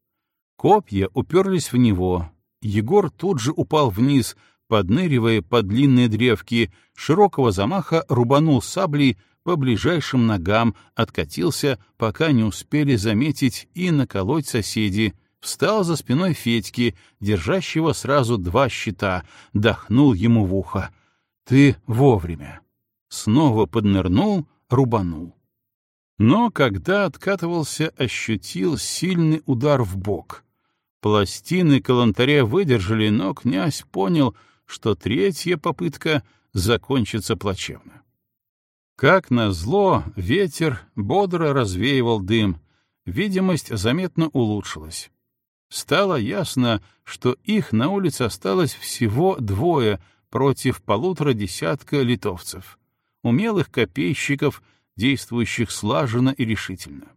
Копья уперлись в него. Егор тут же упал вниз, подныривая под длинные древки, широкого замаха рубанул саблей по ближайшим ногам, откатился, пока не успели заметить и наколоть соседи, встал за спиной Федьки, держащего сразу два щита, дохнул ему в ухо. «Ты вовремя!» Снова поднырнул, рубанул. Но когда откатывался, ощутил сильный удар в бок. Пластины калантаря выдержали, но князь понял, что третья попытка закончится плачевно. Как назло, ветер бодро развеивал дым, видимость заметно улучшилась. Стало ясно, что их на улице осталось всего двое против полутора десятка литовцев, умелых копейщиков, действующих слаженно и решительно.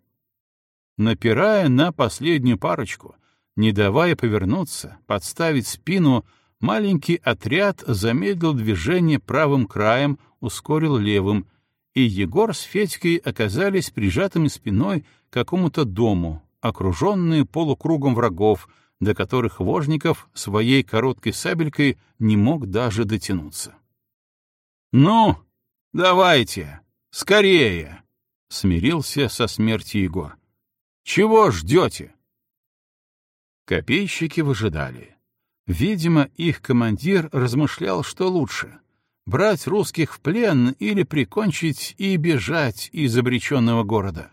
Напирая на последнюю парочку, не давая повернуться, подставить спину, маленький отряд замедлил движение правым краем, ускорил левым, и Егор с Федькой оказались прижатыми спиной к какому-то дому, окруженные полукругом врагов, до которых Вожников своей короткой сабелькой не мог даже дотянуться. «Ну, давайте, скорее!» — смирился со смертью Егор. «Чего ждете?» Копейщики выжидали. Видимо, их командир размышлял, что лучше — брать русских в плен или прикончить и бежать из обреченного города.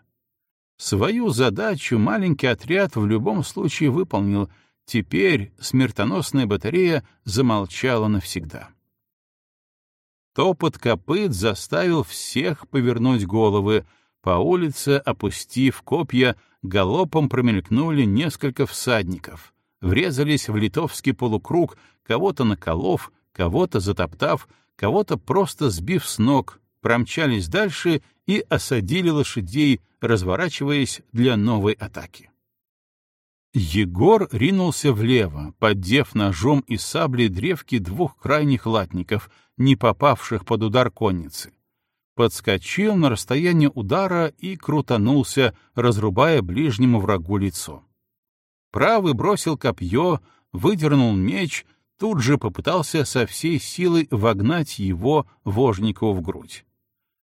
Свою задачу маленький отряд в любом случае выполнил, теперь смертоносная батарея замолчала навсегда. Топот копыт заставил всех повернуть головы, по улице, опустив копья, галопом промелькнули несколько всадников, врезались в литовский полукруг, кого-то наколов, кого-то затоптав, кого-то просто сбив с ног, промчались дальше и осадили лошадей, разворачиваясь для новой атаки. Егор ринулся влево, поддев ножом и саблей древки двух крайних латников, не попавших под удар конницы подскочил на расстояние удара и крутанулся, разрубая ближнему врагу лицо. Правый бросил копье, выдернул меч, тут же попытался со всей силы вогнать его вожнику в грудь.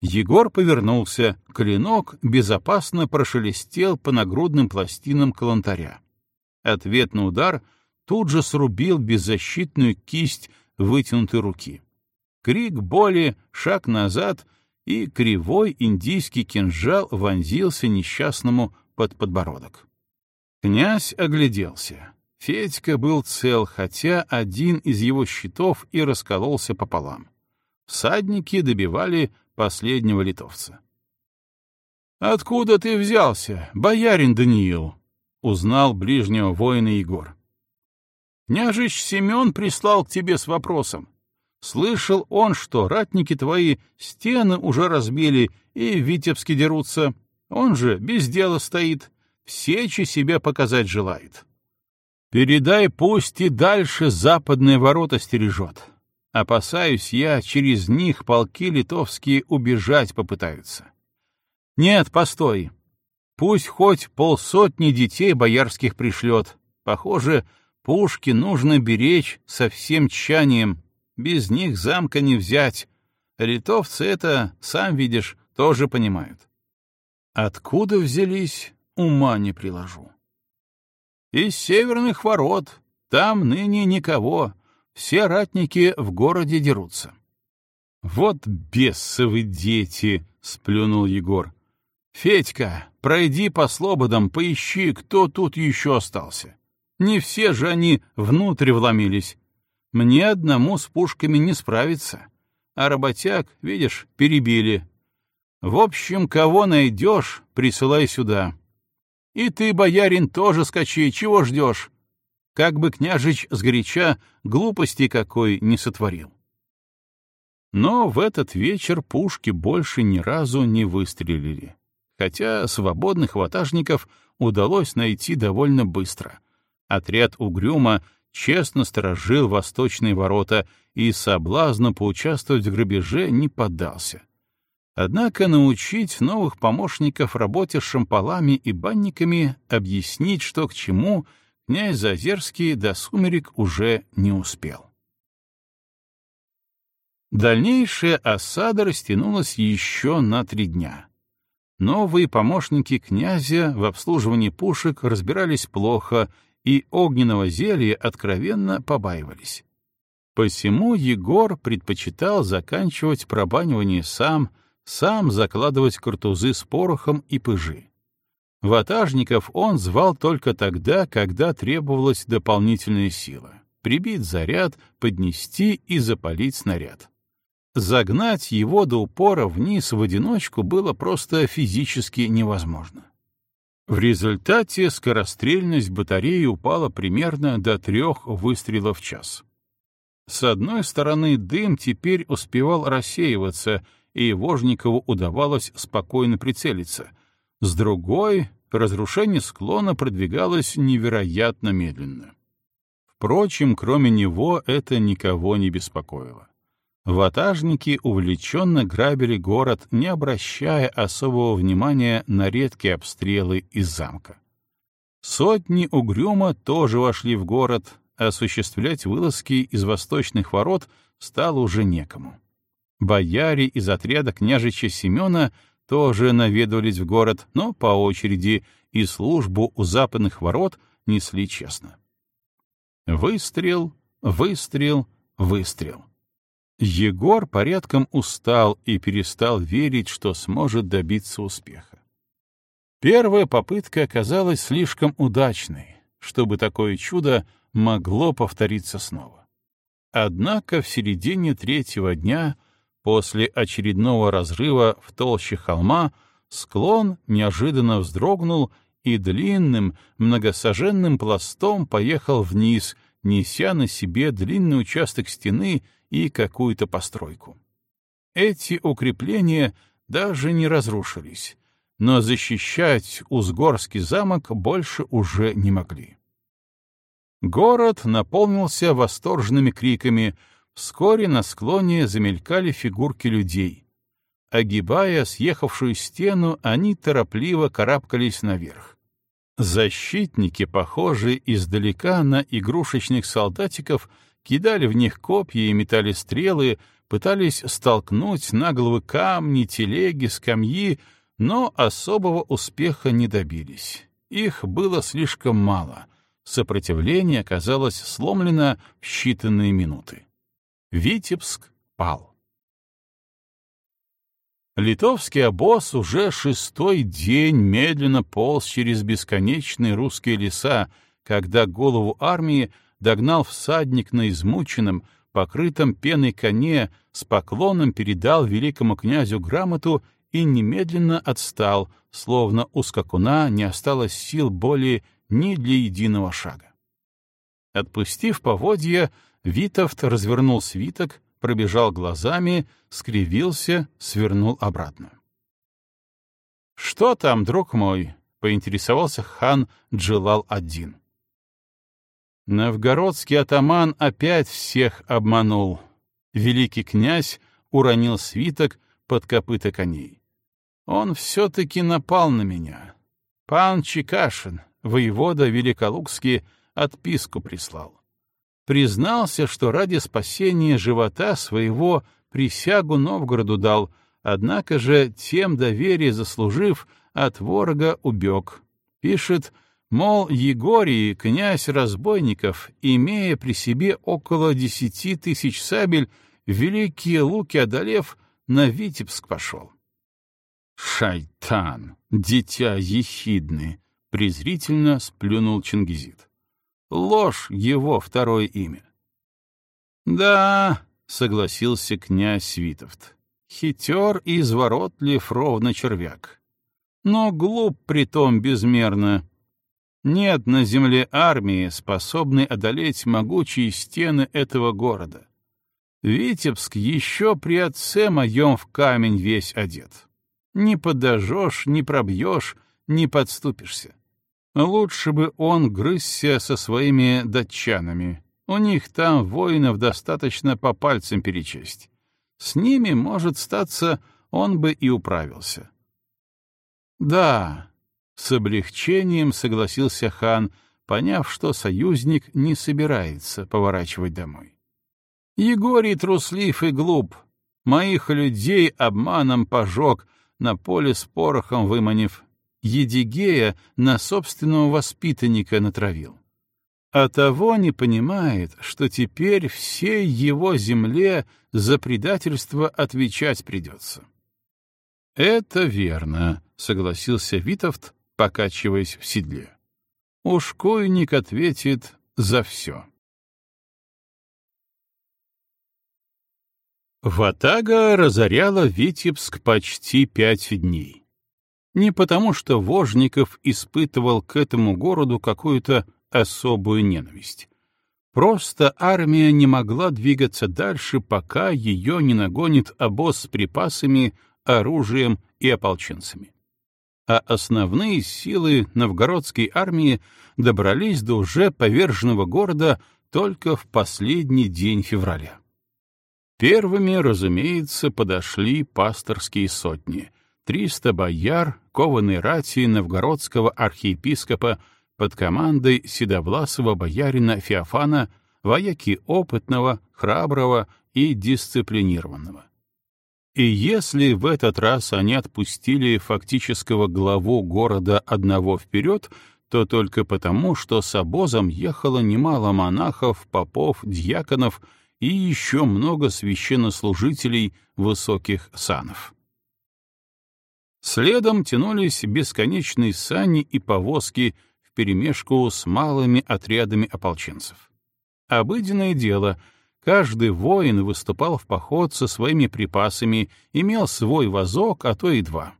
Егор повернулся, клинок безопасно прошелестел по нагрудным пластинам калантаря. Ответный удар тут же срубил беззащитную кисть вытянутой руки. Крик боли, шаг назад — и кривой индийский кинжал вонзился несчастному под подбородок. Князь огляделся. Федька был цел, хотя один из его щитов и раскололся пополам. Всадники добивали последнего литовца. «Откуда ты взялся, боярин Даниил?» — узнал ближнего воина Егор. «Княжич Семен прислал к тебе с вопросом. Слышал он, что ратники твои стены уже разбили и в Витебске дерутся. Он же без дела стоит, в сечи себя показать желает. Передай, пусть и дальше западные ворота стережет. Опасаюсь я, через них полки литовские убежать попытаются. Нет, постой. Пусть хоть полсотни детей боярских пришлет. Похоже, пушки нужно беречь со всем тщанием, без них замка не взять. Литовцы это, сам видишь, тоже понимают. Откуда взялись, ума не приложу. Из северных ворот, там ныне никого, все ратники в городе дерутся. Вот бесовы дети, сплюнул Егор. Федька, пройди по слободам, поищи, кто тут еще остался. Не все же они внутрь вломились, мне одному с пушками не справиться. А работяг, видишь, перебили. В общем, кого найдешь, присылай сюда. И ты, боярин, тоже скачи, чего ждешь? Как бы княжич сгоряча глупости какой не сотворил. Но в этот вечер пушки больше ни разу не выстрелили, хотя свободных ватажников удалось найти довольно быстро. Отряд угрюма честно сторожил восточные ворота и соблазну поучаствовать в грабеже не поддался. Однако научить новых помощников работе с шампалами и банниками, объяснить, что к чему, князь Зазерский до сумерек уже не успел. Дальнейшая осада растянулась еще на три дня. Новые помощники князя в обслуживании пушек разбирались плохо и огненного зелья откровенно побаивались. Посему Егор предпочитал заканчивать пробанивание сам, сам закладывать картузы с порохом и пыжи. Ватажников он звал только тогда, когда требовалась дополнительная сила — прибить заряд, поднести и запалить снаряд. Загнать его до упора вниз в одиночку было просто физически невозможно. В результате скорострельность батареи упала примерно до трех выстрелов в час. С одной стороны, дым теперь успевал рассеиваться, и Вожникову удавалось спокойно прицелиться. С другой, разрушение склона продвигалось невероятно медленно. Впрочем, кроме него это никого не беспокоило. Ватажники увлеченно грабили город, не обращая особого внимания на редкие обстрелы из замка. Сотни угрюма тоже вошли в город, осуществлять вылазки из восточных ворот стало уже некому. Бояре из отряда княжича Семена тоже наведывались в город, но по очереди, и службу у западных ворот несли честно. Выстрел, выстрел, выстрел. Егор порядком устал и перестал верить, что сможет добиться успеха. Первая попытка оказалась слишком удачной, чтобы такое чудо могло повториться снова. Однако в середине третьего дня, после очередного разрыва в толще холма, склон неожиданно вздрогнул и длинным, многосоженным пластом поехал вниз, неся на себе длинный участок стены и какую-то постройку. Эти укрепления даже не разрушились, но защищать Узгорский замок больше уже не могли. Город наполнился восторженными криками, вскоре на склоне замелькали фигурки людей. Огибая съехавшую стену, они торопливо карабкались наверх. Защитники, похожие издалека на игрушечных солдатиков, кидали в них копья и метали стрелы, пытались столкнуть на головы камни, телеги, скамьи, но особого успеха не добились. Их было слишком мало. Сопротивление оказалось сломлено в считанные минуты. Витебск пал. Литовский обоз уже шестой день медленно полз через бесконечные русские леса, когда голову армии догнал всадник на измученном, покрытом пеной коне, с поклоном передал великому князю грамоту и немедленно отстал, словно у скакуна не осталось сил более ни для единого шага. Отпустив поводья, Витовт развернул свиток, пробежал глазами, скривился, свернул обратно. «Что там, друг мой?» — поинтересовался хан Джилал-один. Новгородский атаман опять всех обманул. Великий князь уронил свиток под копыта коней. Он все-таки напал на меня. Пан Чекашин, воевода Великолукский, отписку прислал. Признался, что ради спасения живота своего присягу Новгороду дал, однако же, тем доверие заслужив, от ворога убег. Пишет, Мол, Егорий, князь разбойников, имея при себе около десяти тысяч сабель, великие луки одолев, на Витебск пошел. «Шайтан, дитя ехидный!» — презрительно сплюнул Чингизид. «Ложь его второе имя». «Да», — согласился князь Витовт, — «хитер и изворотлив ровно червяк. Но глуп притом безмерно, нет на земле армии, способной одолеть могучие стены этого города. Витебск еще при отце моем в камень весь одет. Не подожжешь, не пробьешь, не подступишься. Лучше бы он грызся со своими датчанами. У них там воинов достаточно по пальцам перечесть. С ними, может статься, он бы и управился. Да, с облегчением согласился хан, поняв, что союзник не собирается поворачивать домой. Егорий труслив и глуп, моих людей обманом пожег, на поле с порохом выманив, Едигея на собственного воспитанника натравил. А того не понимает, что теперь всей его земле за предательство отвечать придется. «Это верно», — согласился Витовт, покачиваясь в седле. «Уж койник ответит за все». Ватага разоряла Витебск почти пять дней. Не потому, что Вожников испытывал к этому городу какую-то особую ненависть. Просто армия не могла двигаться дальше, пока ее не нагонит обоз с припасами оружием и ополченцами. А основные силы новгородской армии добрались до уже поверженного города только в последний день февраля. Первыми, разумеется, подошли пасторские сотни, триста бояр, кованой рати новгородского архиепископа под командой седовласого боярина Феофана, вояки опытного, храброго и дисциплинированного. И если в этот раз они отпустили фактического главу города одного вперед, то только потому, что с обозом ехало немало монахов, попов, дьяконов и еще много священнослужителей высоких санов. Следом тянулись бесконечные сани и повозки вперемешку с малыми отрядами ополченцев. Обыденное дело — Каждый воин выступал в поход со своими припасами, имел свой вазок, а то и два.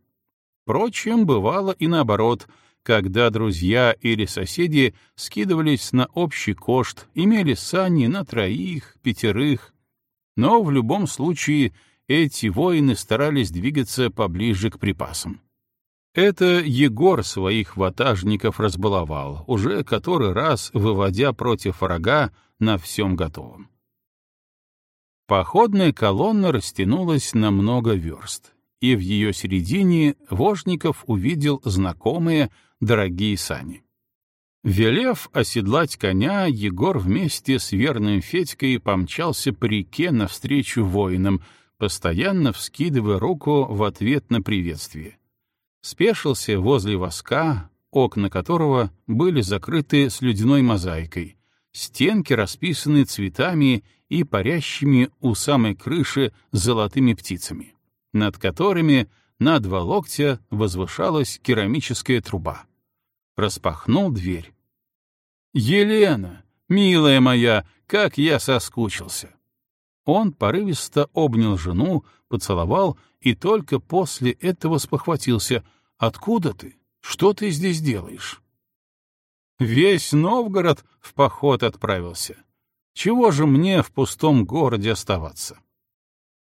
Впрочем, бывало и наоборот, когда друзья или соседи скидывались на общий кошт, имели сани на троих, пятерых. Но в любом случае эти воины старались двигаться поближе к припасам. Это Егор своих ватажников разбаловал, уже который раз выводя против врага на всем готовом. Походная колонна растянулась на много верст, и в ее середине Вожников увидел знакомые дорогие сани. Велев оседлать коня, Егор вместе с верным Федькой помчался по реке навстречу воинам, постоянно вскидывая руку в ответ на приветствие. Спешился возле воска, окна которого были закрыты слюдяной мозаикой, стенки расписаны цветами и парящими у самой крыши золотыми птицами, над которыми на два локтя возвышалась керамическая труба. Распахнул дверь. «Елена, милая моя, как я соскучился!» Он порывисто обнял жену, поцеловал и только после этого спохватился. «Откуда ты? Что ты здесь делаешь?» Весь Новгород в поход отправился. Чего же мне в пустом городе оставаться?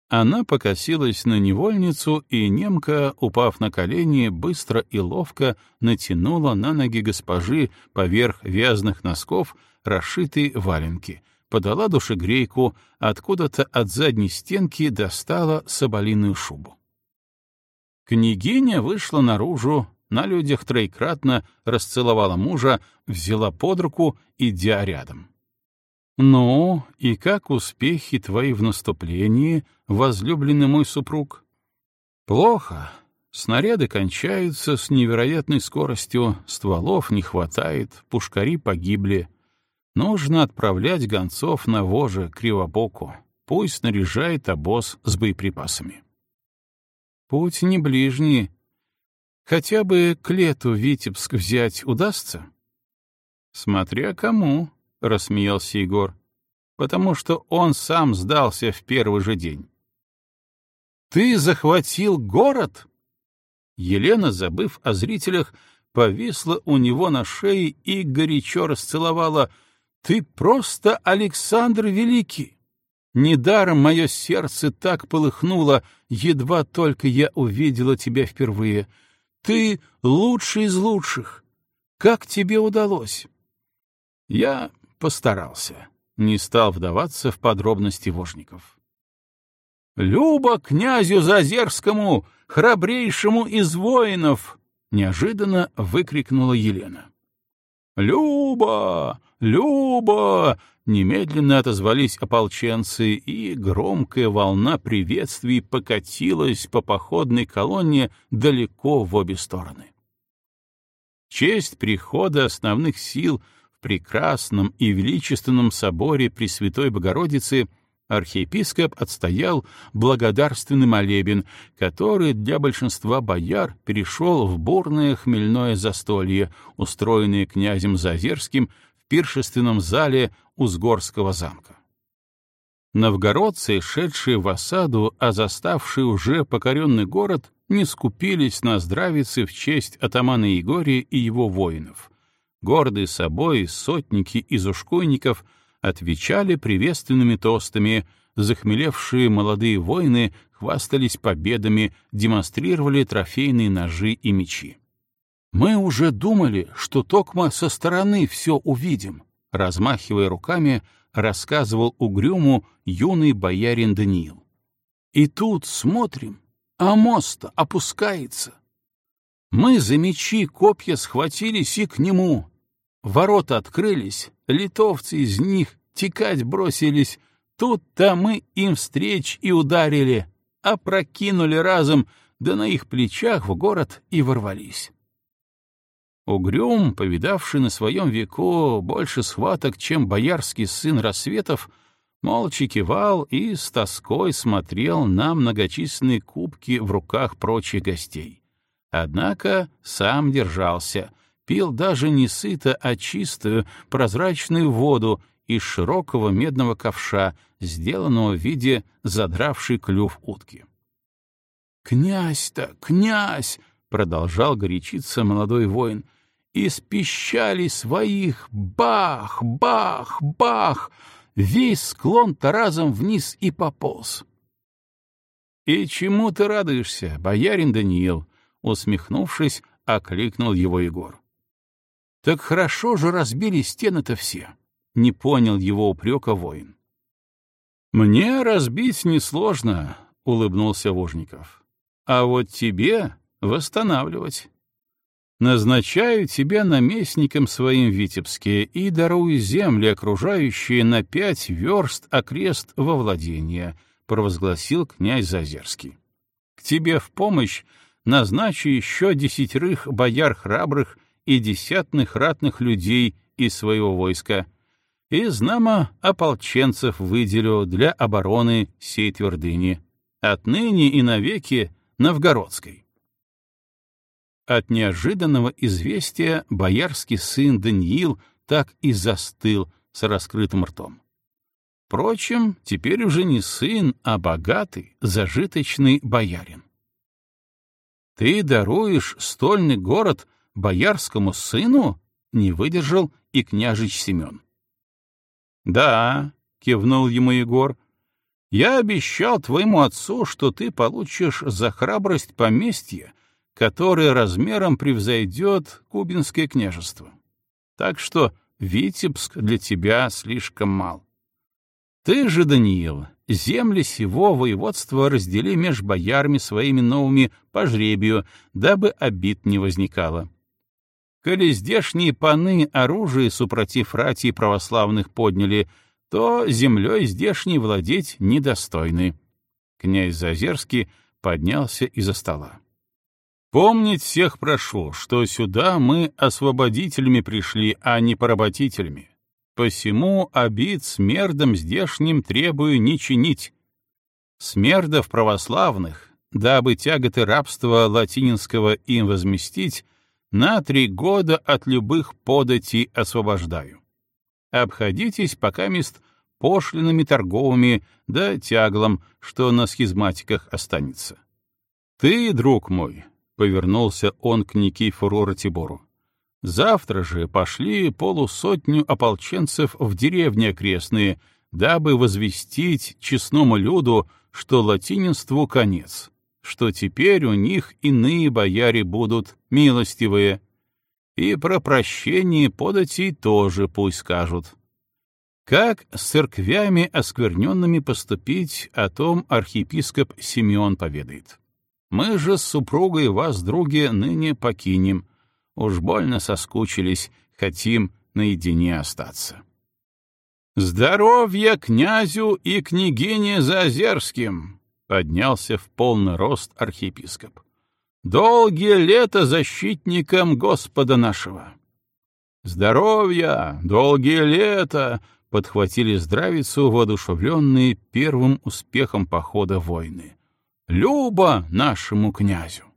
Она покосилась на невольницу, и немка, упав на колени, быстро и ловко натянула на ноги госпожи поверх вязаных носков расшитые валенки, подала душегрейку, откуда-то от задней стенки достала соболиную шубу. Княгиня вышла наружу, на людях троекратно расцеловала мужа, взяла под руку, идя рядом. «Ну, и как успехи твои в наступлении, возлюбленный мой супруг?» «Плохо. Снаряды кончаются с невероятной скоростью, стволов не хватает, пушкари погибли. Нужно отправлять гонцов на воже Кривобоку. Пусть снаряжает обоз с боеприпасами». «Путь не ближний, Хотя бы к лету Витебск взять удастся? Смотря кому, — рассмеялся Егор, — потому что он сам сдался в первый же день. Ты захватил город? Елена, забыв о зрителях, повисла у него на шее и горячо расцеловала. Ты просто Александр Великий! Недаром мое сердце так полыхнуло, едва только я увидела тебя впервые — ты лучший из лучших. Как тебе удалось? Я постарался, не стал вдаваться в подробности вожников. «Люба князю Зазерскому, храбрейшему из воинов!» — неожиданно выкрикнула Елена. «Люба! Люба!» Немедленно отозвались ополченцы, и громкая волна приветствий покатилась по походной колонне далеко в обе стороны. Честь прихода основных сил в прекрасном и величественном соборе Пресвятой Богородицы архиепископ отстоял благодарственный молебен, который для большинства бояр перешел в бурное хмельное застолье, устроенное князем Зазерским в пиршественном зале Узгорского замка. Новгородцы, шедшие в осаду, а заставшие уже покоренный город, не скупились на здравицы в честь атамана Егория и его воинов. Гордые собой сотники из ушкуйников отвечали приветственными тостами, захмелевшие молодые воины хвастались победами, демонстрировали трофейные ножи и мечи. «Мы уже думали, что токмо со стороны все увидим», размахивая руками, рассказывал угрюму юный боярин Даниил. И тут смотрим, а мост опускается. Мы за мечи копья схватились и к нему. Ворота открылись, литовцы из них текать бросились. Тут-то мы им встреч и ударили, опрокинули разом, да на их плечах в город и ворвались. Угрюм, повидавший на своем веку больше схваток, чем боярский сын рассветов, молча кивал и с тоской смотрел на многочисленные кубки в руках прочих гостей. Однако сам держался, пил даже не сыто, а чистую, прозрачную воду из широкого медного ковша, сделанного в виде задравшей клюв утки. «Князь-то, князь!» — продолжал горячиться молодой воин — испещали своих, бах, бах, бах, весь склон-то разом вниз и пополз. «И чему ты радуешься, боярин Даниил?» — усмехнувшись, окликнул его Егор. «Так хорошо же разбили стены-то все», — не понял его упрека воин. «Мне разбить несложно», — улыбнулся Вожников. «А вот тебе восстанавливать». Назначаю тебя наместником своим в Витебске и дарую земли, окружающие на пять верст окрест во владение, — провозгласил князь Зазерский. К тебе в помощь назначу еще десятерых бояр храбрых и десятных ратных людей из своего войска, и знамо ополченцев выделю для обороны сей твердыни, отныне и навеки новгородской. От неожиданного известия боярский сын Даниил так и застыл с раскрытым ртом. Впрочем, теперь уже не сын, а богатый, зажиточный боярин. «Ты даруешь стольный город боярскому сыну?» — не выдержал и княжич Семен. «Да», — кивнул ему Егор, — «я обещал твоему отцу, что ты получишь за храбрость поместье, которое размером превзойдет Кубинское княжество. Так что Витебск для тебя слишком мал. Ты же, Даниил, земли сего воеводства раздели меж боярами своими новыми по жребию, дабы обид не возникало. Коли здешние паны оружие супротив рати православных подняли, то землей здешней владеть недостойны. Князь Зазерский поднялся из-за стола. Помнить всех прошу, что сюда мы освободителями пришли, а не поработителями. Посему обид смердом здешним требую не чинить. Смердов православных, дабы тяготы рабства латининского им возместить, на три года от любых податей освобождаю. Обходитесь пока мест пошлинами торговыми да тяглом, что на схизматиках останется. Ты, друг мой, Повернулся он к Никифору Ратибору. Завтра же пошли полусотню ополченцев в деревни окрестные, дабы возвестить честному люду, что латининству конец, что теперь у них иные бояре будут, милостивые. И про прощение податей тоже пусть скажут. Как с церквями оскверненными поступить, о том архиепископ Симеон поведает. Мы же с супругой вас, други, ныне покинем. Уж больно соскучились, хотим наедине остаться. «Здоровья князю и княгине Заозерским!» — поднялся в полный рост архиепископ. «Долгие лета защитникам Господа нашего!» «Здоровья! Долгие лета!» — подхватили здравицу, воодушевленные первым успехом похода войны. «Люба нашему князю!»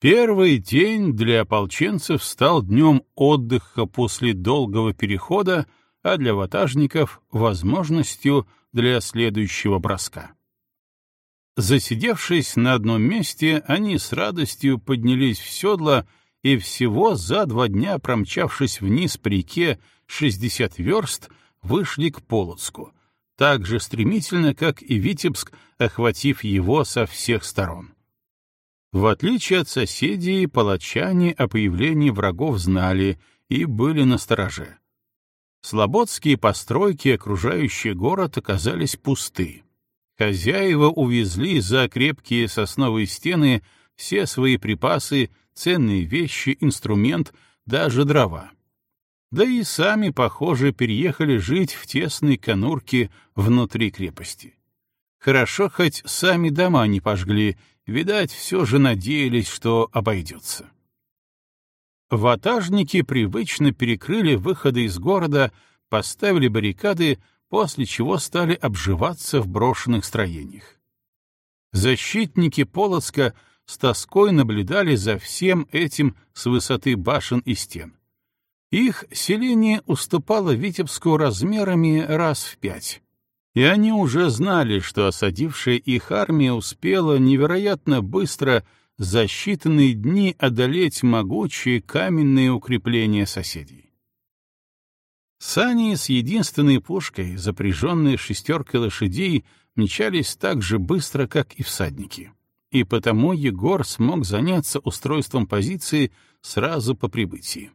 Первый день для ополченцев стал днем отдыха после долгого перехода, а для ватажников — возможностью для следующего броска. Засидевшись на одном месте, они с радостью поднялись в седло и всего за два дня, промчавшись вниз по реке 60 верст, вышли к Полоцку, так же стремительно, как и Витебск, охватив его со всех сторон. В отличие от соседей, палачане о появлении врагов знали и были настороже. Слободские постройки, окружающие город, оказались пусты. Хозяева увезли за крепкие сосновые стены все свои припасы, ценные вещи, инструмент, даже дрова. Да и сами, похоже, переехали жить в тесной конурке внутри крепости. Хорошо, хоть сами дома не пожгли Видать, все же надеялись, что обойдется. Ватажники привычно перекрыли выходы из города, поставили баррикады, после чего стали обживаться в брошенных строениях. Защитники Полоцка с тоской наблюдали за всем этим с высоты башен и стен. Их селение уступало Витебску размерами раз в пять и они уже знали, что осадившая их армия успела невероятно быстро за считанные дни одолеть могучие каменные укрепления соседей. Сани с единственной пушкой, запряженные шестеркой лошадей, мчались так же быстро, как и всадники. И потому Егор смог заняться устройством позиции сразу по прибытии.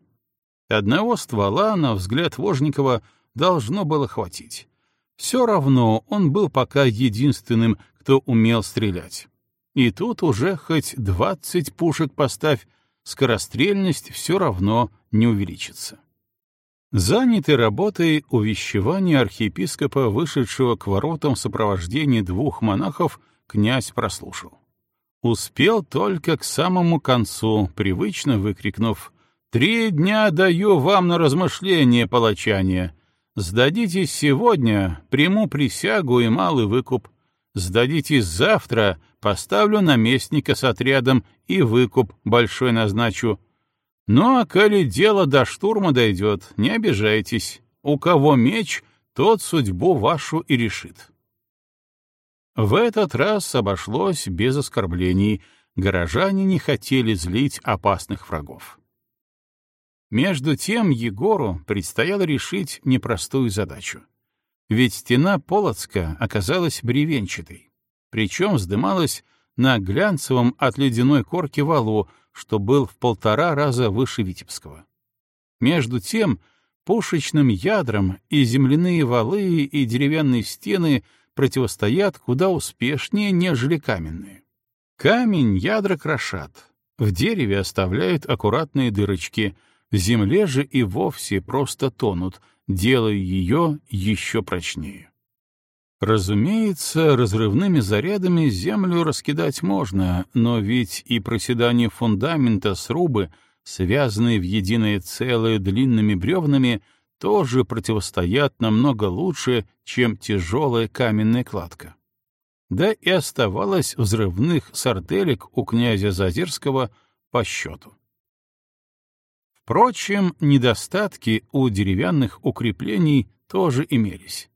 Одного ствола, на взгляд Вожникова, должно было хватить. Все равно он был пока единственным, кто умел стрелять. И тут уже хоть двадцать пушек поставь, скорострельность все равно не увеличится. Занятый работой увещевания архиепископа, вышедшего к воротам в сопровождении двух монахов, князь прослушал. Успел только к самому концу, привычно выкрикнув «Три дня даю вам на размышление, палачане!» Сдадитесь сегодня, приму присягу и малый выкуп. Сдадитесь завтра, поставлю наместника с отрядом и выкуп большой назначу. Ну а коли дело до штурма дойдет, не обижайтесь. У кого меч, тот судьбу вашу и решит. В этот раз обошлось без оскорблений. Горожане не хотели злить опасных врагов. Между тем Егору предстояло решить непростую задачу. Ведь стена Полоцка оказалась бревенчатой, причем вздымалась на глянцевом от ледяной корки валу, что был в полтора раза выше Витебского. Между тем, пушечным ядрам и земляные валы, и деревянные стены противостоят куда успешнее, нежели каменные. Камень ядра крошат, в дереве оставляют аккуратные дырочки — земле же и вовсе просто тонут, делая ее еще прочнее. Разумеется, разрывными зарядами землю раскидать можно, но ведь и проседание фундамента срубы, связанные в единое целое длинными бревнами, тоже противостоят намного лучше, чем тяжелая каменная кладка. Да и оставалось взрывных сарделек у князя Зазерского по счету. Впрочем, недостатки у деревянных укреплений тоже имелись.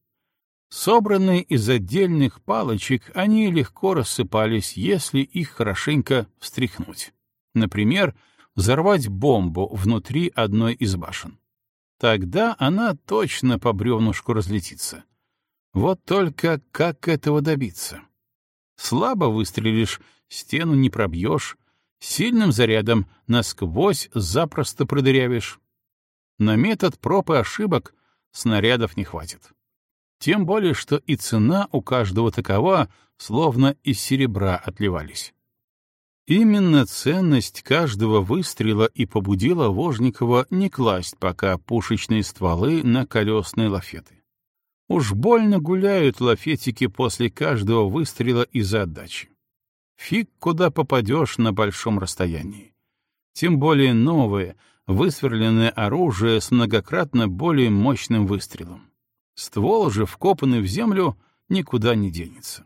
Собранные из отдельных палочек, они легко рассыпались, если их хорошенько встряхнуть. Например, взорвать бомбу внутри одной из башен. Тогда она точно по бревнушку разлетится. Вот только как этого добиться? Слабо выстрелишь, стену не пробьешь, Сильным зарядом насквозь запросто продырявишь. На метод проб и ошибок снарядов не хватит. Тем более, что и цена у каждого такова, словно из серебра отливались. Именно ценность каждого выстрела и побудила Вожникова не класть пока пушечные стволы на колесные лафеты. Уж больно гуляют лафетики после каждого выстрела из-за отдачи. Фиг куда попадешь на большом расстоянии. Тем более новое, высверленное оружие с многократно более мощным выстрелом. Ствол же, вкопанный в землю, никуда не денется.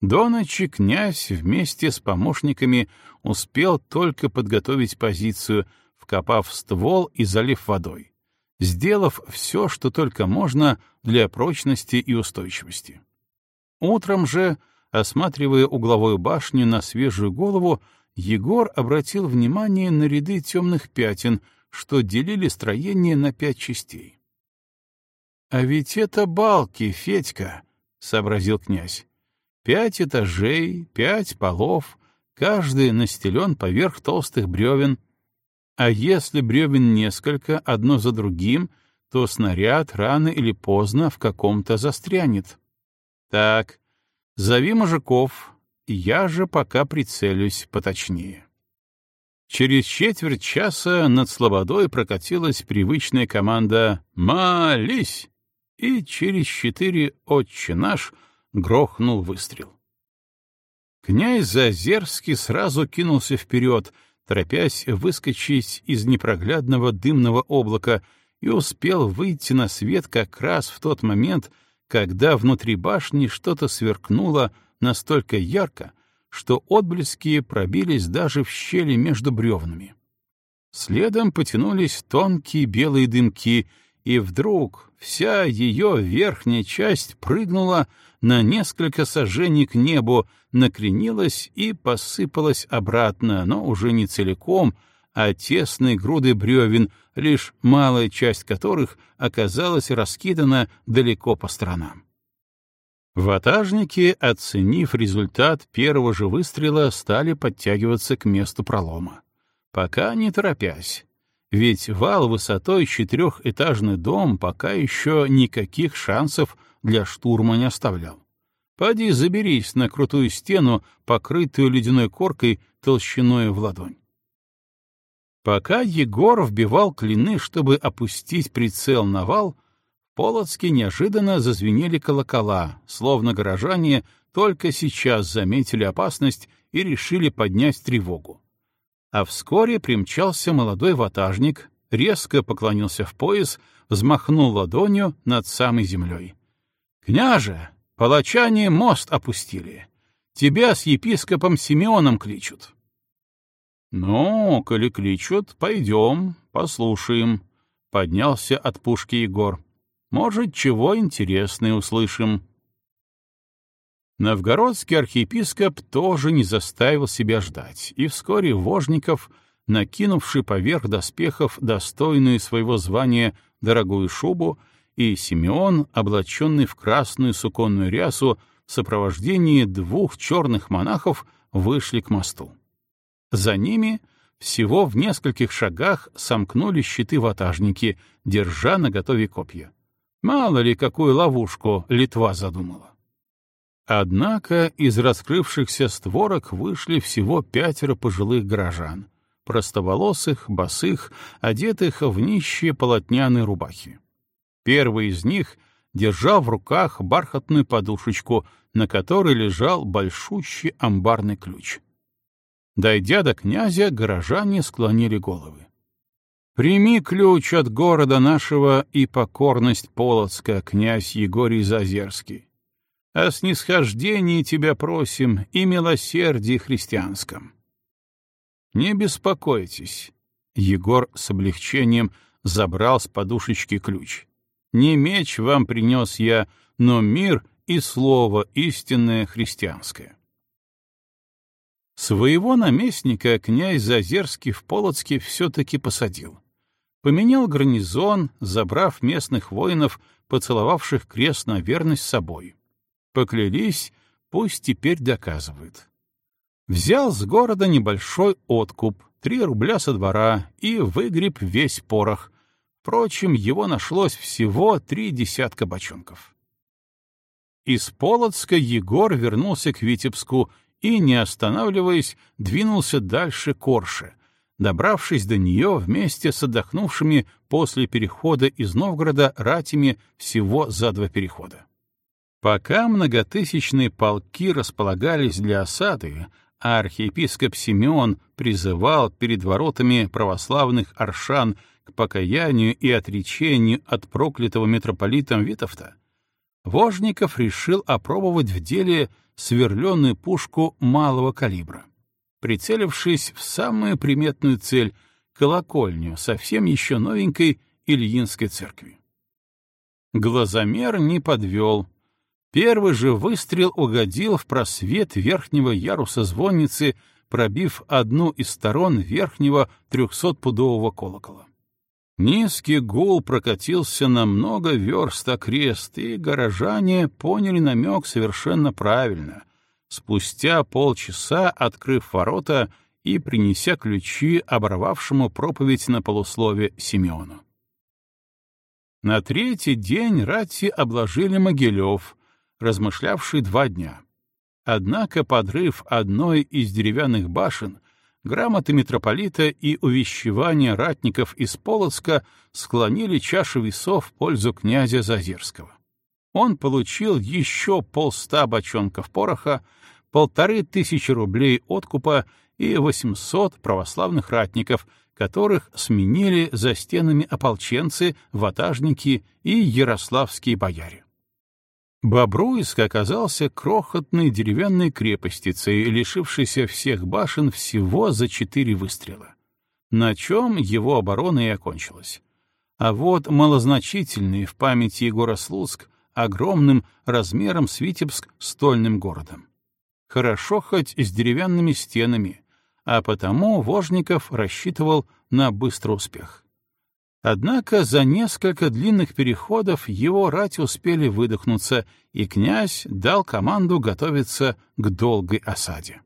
До ночи князь вместе с помощниками успел только подготовить позицию, вкопав ствол и залив водой, сделав все, что только можно для прочности и устойчивости. Утром же, осматривая угловую башню на свежую голову, Егор обратил внимание на ряды темных пятен, что делили строение на пять частей. «А ведь это балки, Федька», — сообразил князь. Пять этажей, пять полов, каждый настелен поверх толстых бревен. А если бревен несколько, одно за другим, то снаряд рано или поздно в каком-то застрянет. Так, зови мужиков, я же пока прицелюсь поточнее. Через четверть часа над Слободой прокатилась привычная команда «Молись!» и через четыре «Отче наш» грохнул выстрел. Князь Зазерский сразу кинулся вперед, торопясь выскочить из непроглядного дымного облака, и успел выйти на свет как раз в тот момент, когда внутри башни что-то сверкнуло настолько ярко, что отблески пробились даже в щели между бревнами. Следом потянулись тонкие белые дымки, и вдруг вся ее верхняя часть прыгнула на несколько сажений к небу, накренилась и посыпалась обратно, но уже не целиком, а тесной груды бревен, лишь малая часть которых оказалась раскидана далеко по сторонам. Ватажники, оценив результат первого же выстрела, стали подтягиваться к месту пролома. Пока не торопясь, ведь вал высотой четырехэтажный дом пока еще никаких шансов для штурма не оставлял. Поди заберись на крутую стену, покрытую ледяной коркой толщиной в ладонь. Пока Егор вбивал клины, чтобы опустить прицел на вал, в Полоцке неожиданно зазвенели колокола, словно горожане только сейчас заметили опасность и решили поднять тревогу. А вскоре примчался молодой ватажник, резко поклонился в пояс, взмахнул ладонью над самой землей. «Княже, палачане мост опустили. Тебя с епископом Симеоном кличут». «Ну, коли кличут, пойдем, послушаем», — поднялся от пушки Егор. «Может, чего интересное услышим». Новгородский архиепископ тоже не заставил себя ждать, и вскоре Вожников, накинувший поверх доспехов достойную своего звания дорогую шубу, и Симеон, облаченный в красную суконную рясу, в сопровождении двух черных монахов вышли к мосту. За ними всего в нескольких шагах сомкнули щиты-ватажники, держа наготове копья. Мало ли, какую ловушку Литва задумала. Однако из раскрывшихся створок вышли всего пятеро пожилых горожан, простоволосых, босых, одетых в нищие полотняные рубахи. Первый из них держал в руках бархатную подушечку, на которой лежал большущий амбарный ключ. Дойдя до князя, горожане склонили головы. «Прими ключ от города нашего и покорность Полоцка, князь Егорий Зазерский. О снисхождении тебя просим и милосердии христианском». «Не беспокойтесь», — Егор с облегчением забрал с подушечки ключ. Не меч вам принес я, но мир и слово истинное христианское. Своего наместника князь Зазерский в Полоцке все-таки посадил. Поменял гарнизон, забрав местных воинов, поцеловавших крест на верность собой. Поклялись, пусть теперь доказывают. Взял с города небольшой откуп, три рубля со двора, и выгреб весь порох, Впрочем, его нашлось всего три десятка бочонков. Из Полоцка Егор вернулся к Витебску и, не останавливаясь, двинулся дальше Корше, добравшись до нее вместе с отдохнувшими после перехода из Новгорода ратями всего за два перехода. Пока многотысячные полки располагались для осады, а архиепископ Симеон призывал перед воротами православных аршан к покаянию и отречению от проклятого митрополитом Витовта, Вожников решил опробовать в деле сверленную пушку малого калибра, прицелившись в самую приметную цель — колокольню совсем еще новенькой Ильинской церкви. Глазомер не подвел. Первый же выстрел угодил в просвет верхнего яруса звонницы, пробив одну из сторон верхнего трехсотпудового колокола. Низкий гул прокатился на много верст окрест, и горожане поняли намек совершенно правильно. Спустя полчаса, открыв ворота и принеся ключи оборвавшему проповедь на полуслове Симеону. На третий день рати обложили Могилев, размышлявший два дня. Однако подрыв одной из деревянных башен грамоты митрополита и увещевания ратников из Полоцка склонили чашу весов в пользу князя Зазерского. Он получил еще полста бочонков пороха, полторы тысячи рублей откупа и восемьсот православных ратников, которых сменили за стенами ополченцы, ватажники и ярославские бояре. Бобруйск оказался крохотной деревянной крепостицей, лишившейся всех башен всего за четыре выстрела, на чем его оборона и окончилась. А вот малозначительный в памяти Егора Слуцк огромным размером с Витебск стольным городом. Хорошо хоть с деревянными стенами, а потому Вожников рассчитывал на быстрый успех. Однако за несколько длинных переходов его рать успели выдохнуться, и князь дал команду готовиться к долгой осаде.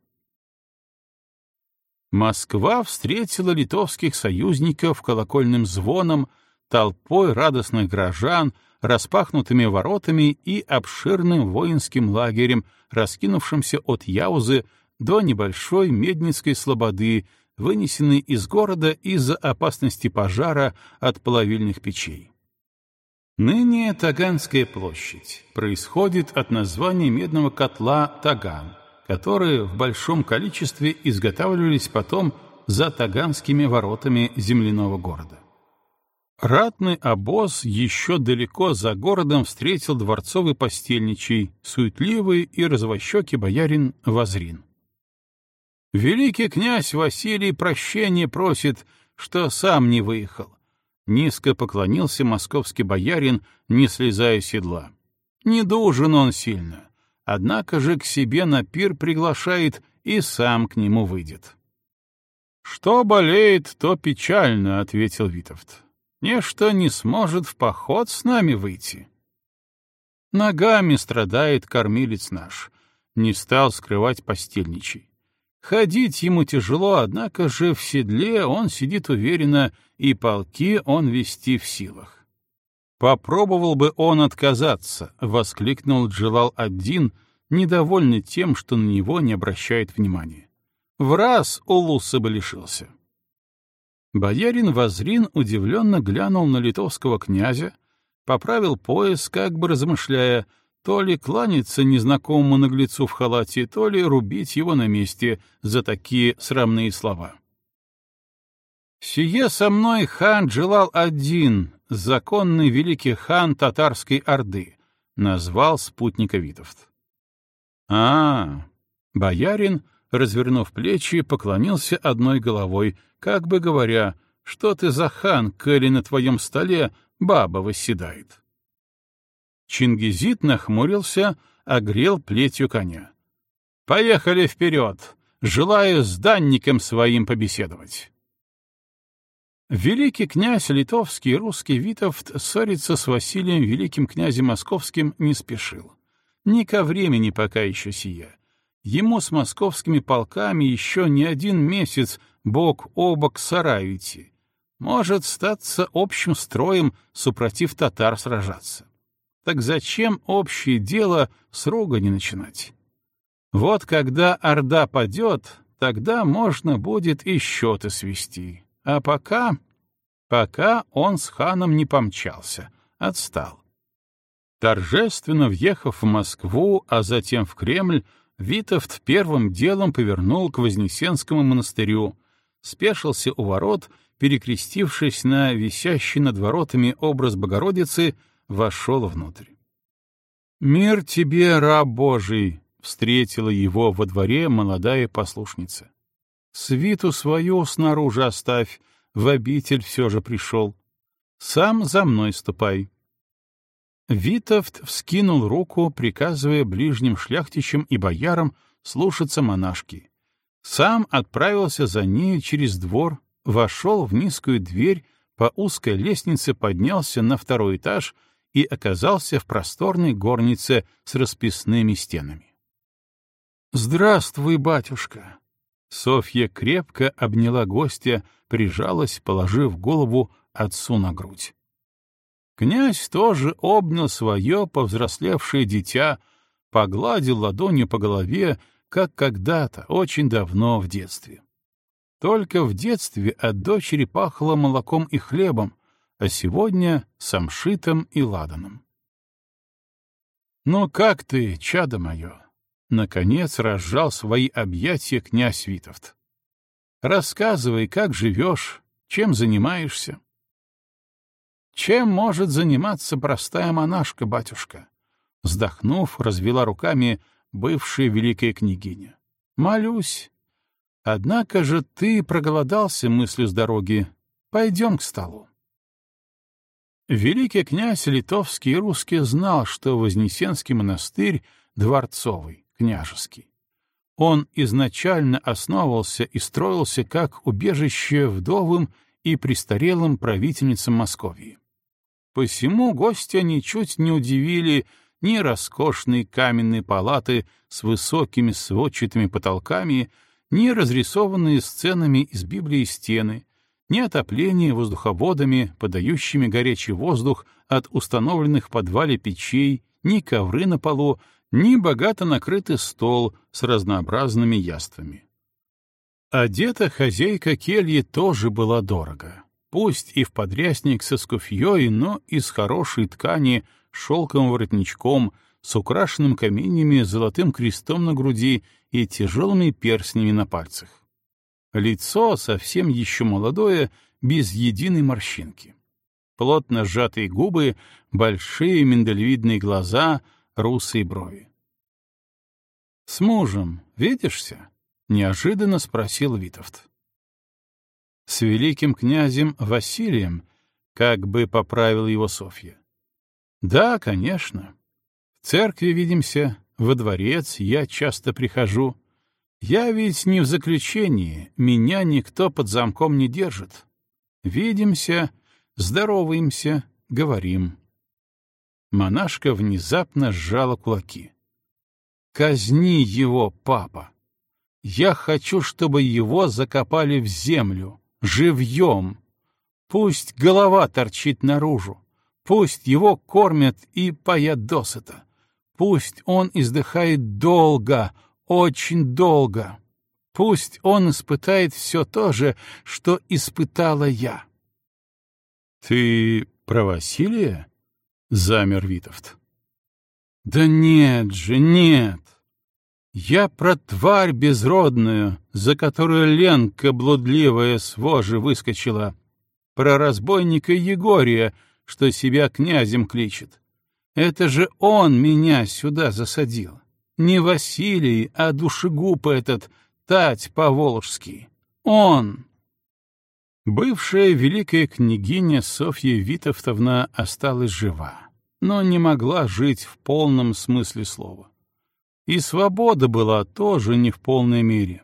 Москва встретила литовских союзников колокольным звоном, толпой радостных горожан, распахнутыми воротами и обширным воинским лагерем, раскинувшимся от Яузы до небольшой Медницкой слободы, вынесенный из города из-за опасности пожара от плавильных печей. Ныне Таганская площадь происходит от названия медного котла Таган, которые в большом количестве изготавливались потом за Таганскими воротами земляного города. Ратный обоз еще далеко за городом встретил дворцовый постельничий, суетливый и развощекий боярин Возрин. Великий князь Василий прощения просит, что сам не выехал. Низко поклонился московский боярин, не слезая с седла. Не должен он сильно, однако же к себе на пир приглашает и сам к нему выйдет. «Что болеет, то печально», — ответил Витовт. «Нечто не сможет в поход с нами выйти». Ногами страдает кормилец наш, не стал скрывать постельничий. Ходить ему тяжело, однако же в седле он сидит уверенно, и полки он вести в силах. «Попробовал бы он отказаться», — воскликнул Джилал один, недовольный тем, что на него не обращает внимания. В раз Улуса бы лишился. Боярин Возрин удивленно глянул на литовского князя, поправил пояс, как бы размышляя — то ли кланяться незнакомому наглецу в халате, то ли рубить его на месте за такие срамные слова. «Сие со мной хан желал один, законный великий хан татарской орды», — назвал спутника Витовт. «А, боярин, развернув плечи, поклонился одной головой, как бы говоря, что ты за хан, коли на твоем столе баба восседает». Чингизит нахмурился, огрел плетью коня. «Поехали вперед! Желаю с данником своим побеседовать!» Великий князь литовский русский Витовт ссориться с Василием Великим князем Московским не спешил. Ни ко времени пока еще сия. Ему с московскими полками еще не один месяц бок о бок сараю идти. Может статься общим строем, супротив татар сражаться. Так зачем общее дело с не начинать? Вот когда Орда падет, тогда можно будет и счеты свести. А пока... Пока он с ханом не помчался, отстал. Торжественно въехав в Москву, а затем в Кремль, Витовт первым делом повернул к Вознесенскому монастырю, спешился у ворот, перекрестившись на висящий над воротами образ Богородицы, вошел внутрь. «Мир тебе, раб Божий!» — встретила его во дворе молодая послушница. «Свиту свою снаружи оставь, в обитель все же пришел. Сам за мной ступай». Витовт вскинул руку, приказывая ближним шляхтичам и боярам слушаться монашки. Сам отправился за ней через двор, вошел в низкую дверь, по узкой лестнице поднялся на второй этаж и оказался в просторной горнице с расписными стенами. «Здравствуй, батюшка!» Софья крепко обняла гостя, прижалась, положив голову отцу на грудь. Князь тоже обнял свое повзрослевшее дитя, погладил ладонью по голове, как когда-то, очень давно в детстве. Только в детстве от дочери пахло молоком и хлебом, а сегодня — самшитом и ладаном. «Ну как ты, чадо мое?» Наконец разжал свои объятия князь Витовт. «Рассказывай, как живешь, чем занимаешься?» Чем может заниматься простая монашка, батюшка? Вздохнув, развела руками бывшая великая княгиня. Молюсь. Однако же ты проголодался мыслью с дороги. Пойдем к столу. Великий князь литовский и русский знал, что Вознесенский монастырь — дворцовый, княжеский. Он изначально основывался и строился как убежище вдовым и престарелым правительницам Московии. Посему гостя ничуть не удивили ни роскошные каменные палаты с высокими сводчатыми потолками, ни разрисованные сценами из Библии стены, ни отопление воздуховодами, подающими горячий воздух от установленных в подвале печей, ни ковры на полу, ни богато накрытый стол с разнообразными яствами. Одета хозяйка кельи тоже была дорого пусть и в подрясник со скуфьей, но из хорошей ткани, шелковым воротничком, с украшенным каменями, золотым крестом на груди и тяжелыми перстнями на пальцах. Лицо совсем еще молодое, без единой морщинки. Плотно сжатые губы, большие миндалевидные глаза, русые брови. «С мужем видишься?» — неожиданно спросил Витовт с великим князем Василием, как бы поправил его Софья. Да, конечно. В церкви видимся, во дворец я часто прихожу. Я ведь не в заключении, меня никто под замком не держит. Видимся, здороваемся, говорим. Монашка внезапно сжала кулаки. «Казни его, папа! Я хочу, чтобы его закопали в землю, живьем. Пусть голова торчит наружу, пусть его кормят и поят досыта, пусть он издыхает долго, очень долго, пусть он испытает все то же, что испытала я. — Ты про Василия? — замер Витовт. — Да нет же, нет. Я про тварь безродную, за которую Ленка блудливая с вожи выскочила, про разбойника Егория, что себя князем кличет. Это же он меня сюда засадил. Не Василий, а душегуб этот, Тать Поволжский. Он! Бывшая великая княгиня Софья Витовтовна осталась жива, но не могла жить в полном смысле слова. И свобода была тоже не в полной мере.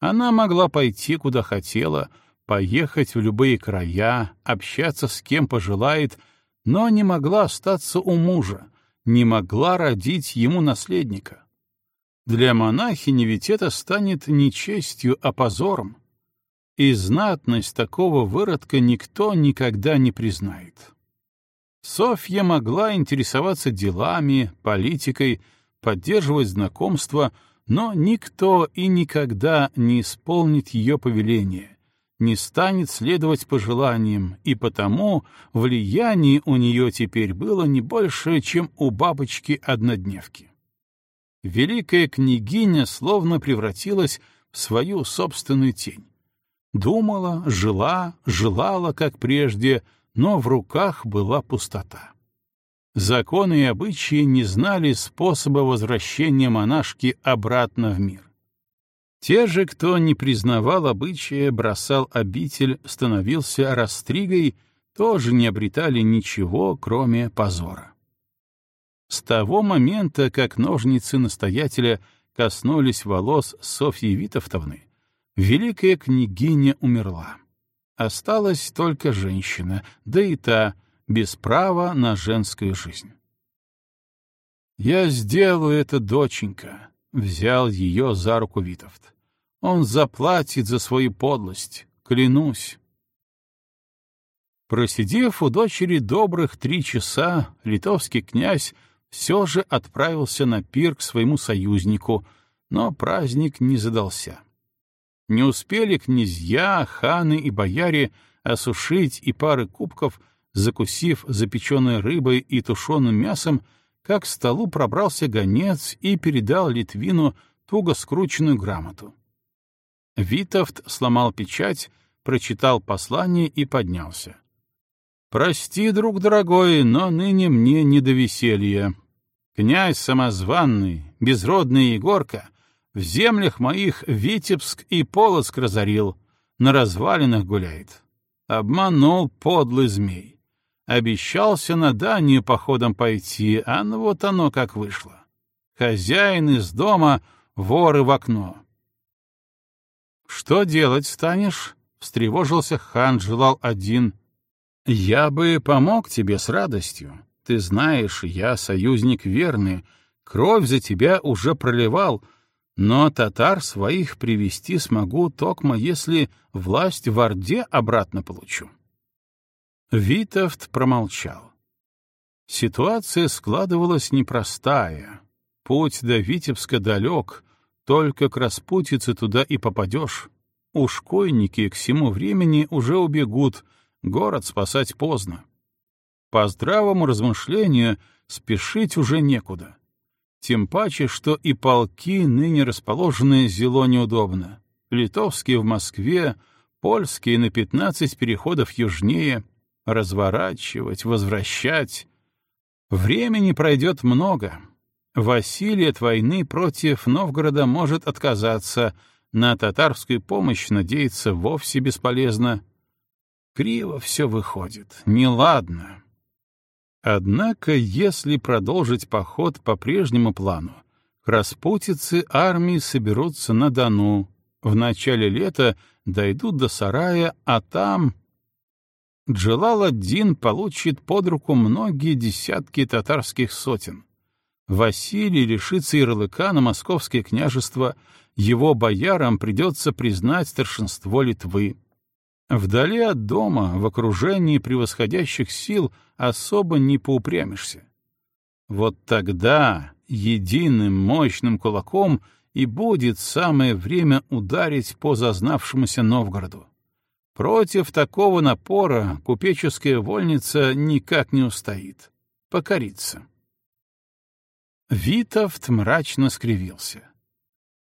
Она могла пойти куда хотела, поехать в любые края, общаться с кем пожелает, но не могла остаться у мужа, не могла родить ему наследника. Для монахини ведь это станет не честью, а позором. И знатность такого выродка никто никогда не признает. Софья могла интересоваться делами, политикой, поддерживать знакомства, но никто и никогда не исполнит ее повеление, не станет следовать пожеланиям, и потому влияние у нее теперь было не больше, чем у бабочки-однодневки. Великая княгиня словно превратилась в свою собственную тень. Думала, жила, желала, как прежде, но в руках была пустота. Законы и обычаи не знали способа возвращения монашки обратно в мир. Те же, кто не признавал обычая, бросал обитель, становился растригой, тоже не обретали ничего, кроме позора. С того момента, как ножницы настоятеля коснулись волос Софьи Витовтовны, великая княгиня умерла. Осталась только женщина, да и та без права на женскую жизнь. «Я сделаю это, доченька», — взял ее за руку Витовт. «Он заплатит за свою подлость, клянусь». Просидев у дочери добрых три часа, литовский князь все же отправился на пир к своему союзнику, но праздник не задался. Не успели князья, ханы и бояре осушить и пары кубков, закусив запеченной рыбой и тушеным мясом, как к столу пробрался гонец и передал Литвину туго скрученную грамоту. Витовт сломал печать, прочитал послание и поднялся. «Прости, друг дорогой, но ныне мне не до веселья. Князь самозванный, безродный Егорка в землях моих Витебск и Полоцк разорил, на развалинах гуляет. Обманул подлый змей. Обещался на Данию походом пойти, а ну вот оно как вышло. Хозяин из дома, воры в окно. «Что делать станешь?» — встревожился хан, желал один. «Я бы помог тебе с радостью. Ты знаешь, я союзник верный, кровь за тебя уже проливал, — но татар своих привести смогу токмо, если власть в Орде обратно получу. Витовт промолчал. Ситуация складывалась непростая. Путь до Витебска далек, только к распутице туда и попадешь. Ушкойники к всему времени уже убегут, город спасать поздно. По здравому размышлению спешить уже некуда. Тем паче, что и полки ныне расположены зело неудобно. Литовские в Москве, польские на пятнадцать переходов южнее. Разворачивать, возвращать. Времени пройдет много. Василий от войны против Новгорода может отказаться, на татарскую помощь надеяться вовсе бесполезно. Криво все выходит, неладно. Однако, если продолжить поход по прежнему плану, к распутице армии соберутся на Дону, в начале лета дойдут до сарая, а там... Джалал-ад-Дин получит под руку многие десятки татарских сотен. Василий лишится ярлыка на московское княжество, его боярам придется признать старшинство Литвы. Вдали от дома, в окружении превосходящих сил, особо не поупрямишься. Вот тогда единым мощным кулаком и будет самое время ударить по зазнавшемуся Новгороду. Против такого напора купеческая вольница никак не устоит. Покорится. Витовт мрачно скривился.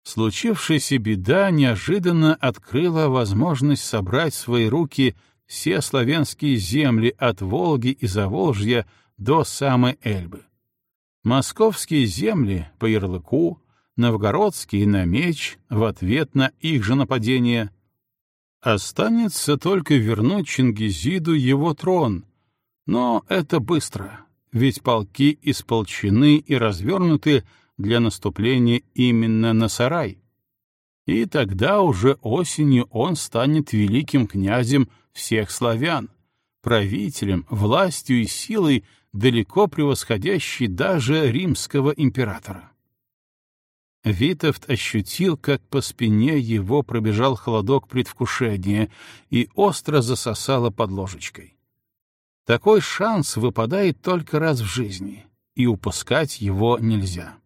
Случившаяся беда неожиданно открыла возможность собрать в свои руки все славянские земли от Волги и Заволжья до самой Эльбы. Московские земли по ярлыку, новгородские на меч в ответ на их же нападение. Останется только вернуть Чингизиду его трон, но это быстро, ведь полки исполчены и развернуты для наступления именно на сарай. И тогда уже осенью он станет великим князем всех славян, правителем, властью и силой, далеко превосходящей даже римского императора. Витовт ощутил, как по спине его пробежал холодок предвкушения и остро засосало под ложечкой. Такой шанс выпадает только раз в жизни, и упускать его нельзя.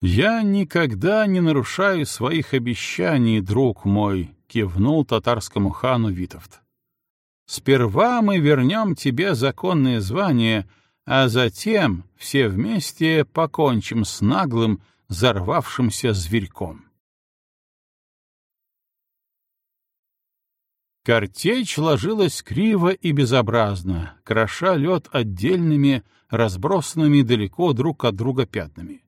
«Я никогда не нарушаю своих обещаний, друг мой», — кивнул татарскому хану Витовт. «Сперва мы вернем тебе законное звание, а затем все вместе покончим с наглым, взорвавшимся зверьком». Картечь ложилась криво и безобразно, кроша лед отдельными, разбросанными далеко друг от друга пятнами.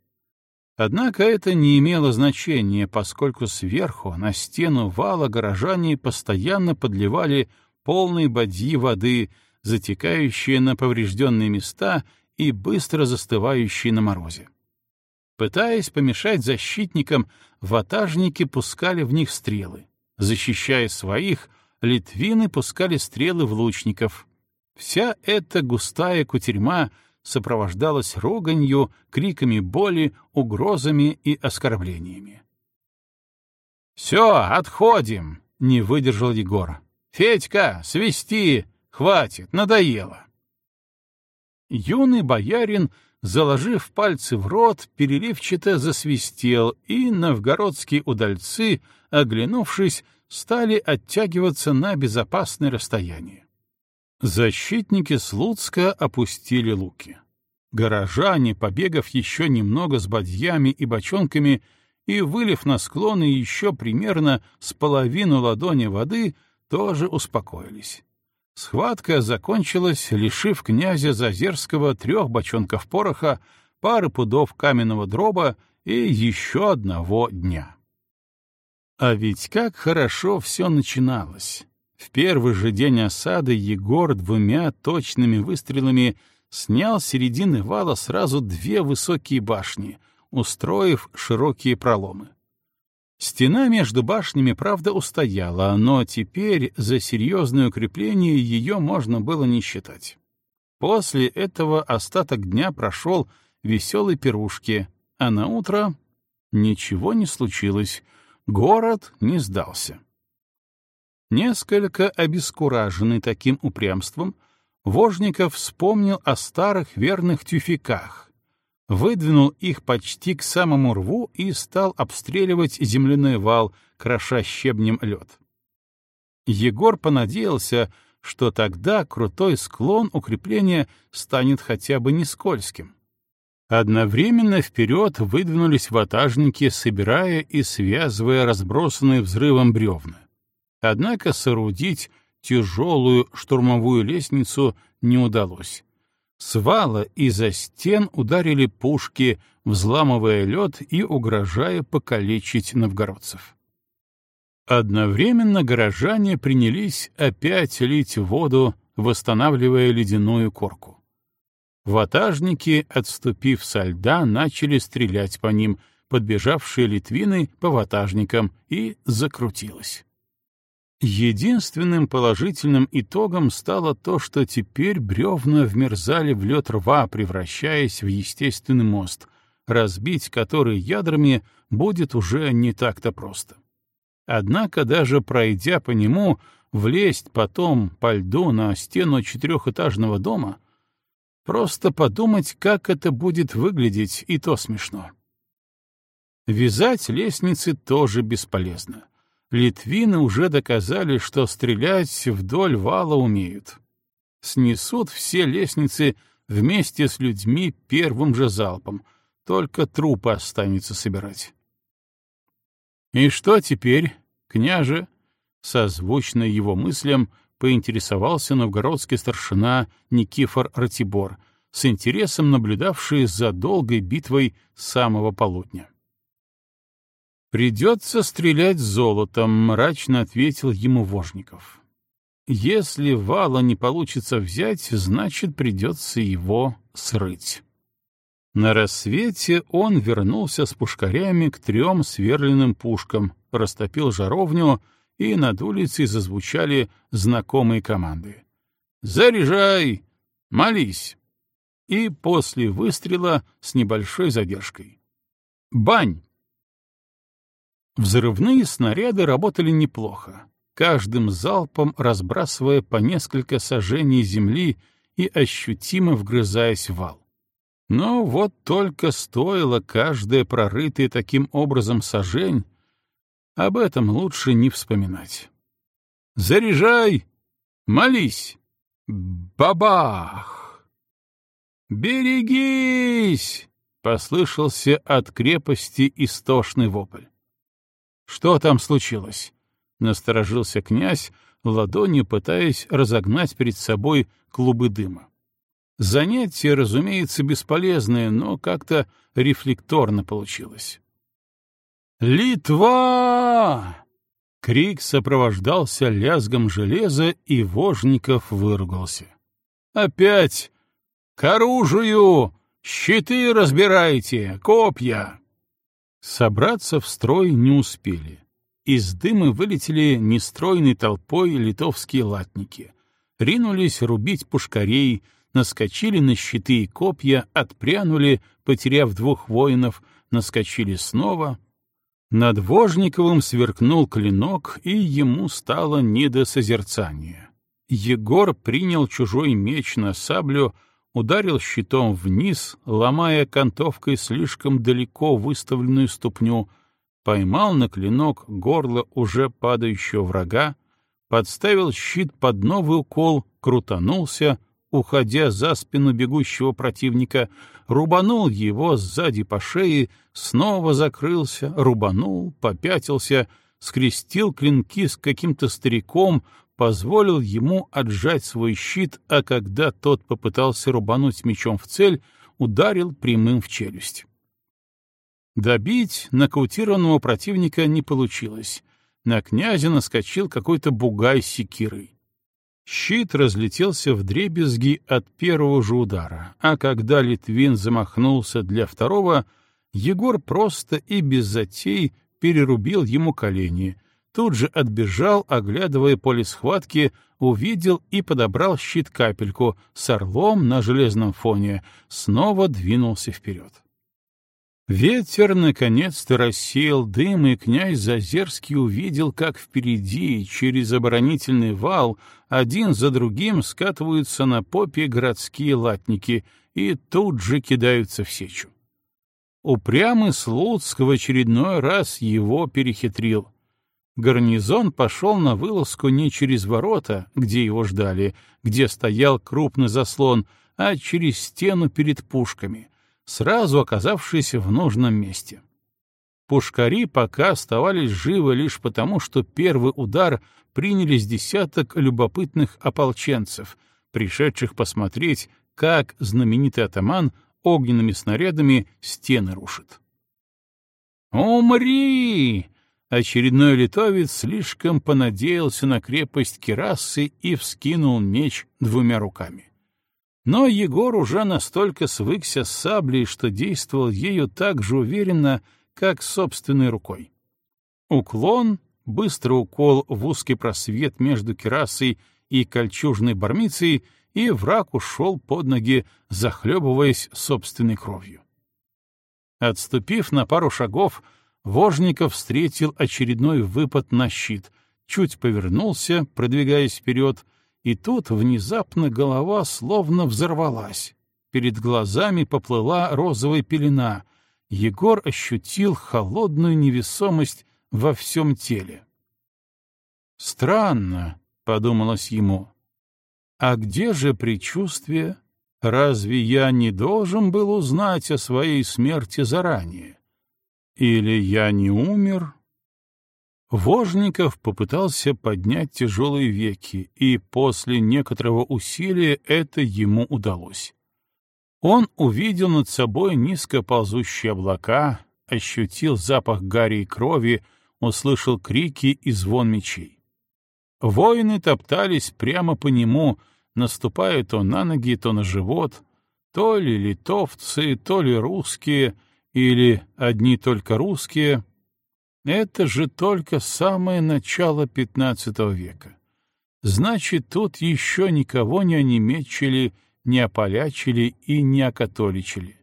Однако это не имело значения, поскольку сверху, на стену вала, горожане постоянно подливали полные бадьи воды, затекающие на поврежденные места и быстро застывающие на морозе. Пытаясь помешать защитникам, ватажники пускали в них стрелы. Защищая своих, литвины пускали стрелы в лучников. Вся эта густая кутерьма сопровождалась руганью, криками боли, угрозами и оскорблениями. «Все, отходим!» — не выдержал Егор. «Федька, свисти! Хватит, надоело!» Юный боярин, заложив пальцы в рот, переливчато засвистел, и новгородские удальцы, оглянувшись, стали оттягиваться на безопасное расстояние. Защитники Слуцка опустили луки. Горожане, побегав еще немного с бадьями и бочонками и вылив на склоны еще примерно с половину ладони воды, тоже успокоились. Схватка закончилась, лишив князя Зазерского трех бочонков пороха, пары пудов каменного дроба и еще одного дня. А ведь как хорошо все начиналось. В первый же день осады Егор двумя точными выстрелами снял с середины вала сразу две высокие башни, устроив широкие проломы. Стена между башнями, правда, устояла, но теперь за серьезное укрепление ее можно было не считать. После этого остаток дня прошел веселой пирушки, а на утро ничего не случилось — Город не сдался. Несколько обескураженный таким упрямством, Вожников вспомнил о старых верных тюфяках, выдвинул их почти к самому рву и стал обстреливать земляной вал, кроша щебнем лед. Егор понадеялся, что тогда крутой склон укрепления станет хотя бы не скользким. Одновременно вперед выдвинулись ватажники, собирая и связывая разбросанные взрывом бревна. Однако соорудить тяжелую штурмовую лестницу не удалось. С вала и за стен ударили пушки, взламывая лед и угрожая покалечить новгородцев. Одновременно горожане принялись опять лить воду, восстанавливая ледяную корку. Ватажники, отступив со льда, начали стрелять по ним, подбежавшие литвины по ватажникам, и закрутилось. Единственным положительным итогом стало то, что теперь бревна вмерзали в лед рва, превращаясь в естественный мост, разбить который ядрами будет уже не так-то просто. Однако даже пройдя по нему, влезть потом по льду на стену четырехэтажного дома — Просто подумать, как это будет выглядеть, и то смешно. Вязать лестницы тоже бесполезно. Литвины уже доказали, что стрелять вдоль вала умеют. Снесут все лестницы вместе с людьми первым же залпом, только трупы останется собирать. И что теперь, княже? Созвучно его мыслям — поинтересовался новгородский старшина Никифор Ратибор, с интересом наблюдавший за долгой битвой самого полудня. «Придется стрелять золотом», — мрачно ответил ему Вожников. «Если вала не получится взять, значит, придется его срыть». На рассвете он вернулся с пушкарями к трем сверленным пушкам, растопил жаровню — и над улицей зазвучали знакомые команды. «Заряжай! Молись!» И после выстрела с небольшой задержкой. «Бань!» Взрывные снаряды работали неплохо, каждым залпом разбрасывая по несколько сажений земли и ощутимо вгрызаясь в вал. Но вот только стоило каждое прорытое таким образом сажень, об этом лучше не вспоминать. «Заряжай! Молись! Бабах!» «Берегись!» — послышался от крепости истошный вопль. «Что там случилось?» — насторожился князь, ладонью пытаясь разогнать перед собой клубы дыма. Занятие, разумеется, бесполезное, но как-то рефлекторно получилось. «Литва!» Крик сопровождался лязгом железа, и Вожников выругался. «Опять! К оружию! Щиты разбирайте! Копья!» Собраться в строй не успели. Из дыма вылетели нестройной толпой литовские латники. Ринулись рубить пушкарей, наскочили на щиты и копья, отпрянули, потеряв двух воинов, наскочили снова. Над Вожниковым сверкнул клинок, и ему стало не до созерцания. Егор принял чужой меч на саблю, ударил щитом вниз, ломая кантовкой слишком далеко выставленную ступню, поймал на клинок горло уже падающего врага, подставил щит под новый укол, крутанулся, уходя за спину бегущего противника, рубанул его сзади по шее, снова закрылся, рубанул, попятился, скрестил клинки с каким-то стариком, позволил ему отжать свой щит, а когда тот попытался рубануть мечом в цель, ударил прямым в челюсть. Добить нокаутированного противника не получилось. На князя наскочил какой-то бугай с секирой. Щит разлетелся в дребезги от первого же удара, а когда Литвин замахнулся для второго, Егор просто и без затей перерубил ему колени, тут же отбежал, оглядывая поле схватки, увидел и подобрал щит-капельку с орлом на железном фоне, снова двинулся вперед. Ветер наконец-то рассеял дым, и князь Зазерский увидел, как впереди, через оборонительный вал, один за другим скатываются на попе городские латники и тут же кидаются в сечу. Упрямый Слуцк в очередной раз его перехитрил. Гарнизон пошел на вылазку не через ворота, где его ждали, где стоял крупный заслон, а через стену перед пушками — сразу оказавшись в нужном месте. Пушкари пока оставались живы лишь потому, что первый удар приняли с десяток любопытных ополченцев, пришедших посмотреть, как знаменитый атаман огненными снарядами стены рушит. «Умри!» Очередной литовец слишком понадеялся на крепость Кирасы и вскинул меч двумя руками. Но Егор уже настолько свыкся с саблей, что действовал ею так же уверенно, как собственной рукой. Уклон, быстрый укол в узкий просвет между керасой и кольчужной бармицей, и враг ушел под ноги, захлебываясь собственной кровью. Отступив на пару шагов, Вожников встретил очередной выпад на щит, чуть повернулся, продвигаясь вперед, и тут внезапно голова словно взорвалась. Перед глазами поплыла розовая пелена. Егор ощутил холодную невесомость во всем теле. «Странно», — подумалось ему. «А где же предчувствие? Разве я не должен был узнать о своей смерти заранее? Или я не умер, Вожников попытался поднять тяжелые веки, и после некоторого усилия это ему удалось. Он увидел над собой низко ползущие облака, ощутил запах гари и крови, услышал крики и звон мечей. Воины топтались прямо по нему, наступая то на ноги, то на живот, то ли литовцы, то ли русские, или одни только русские — это же только самое начало XV века. Значит, тут еще никого не онемечили, не ополячили и не окатоличили.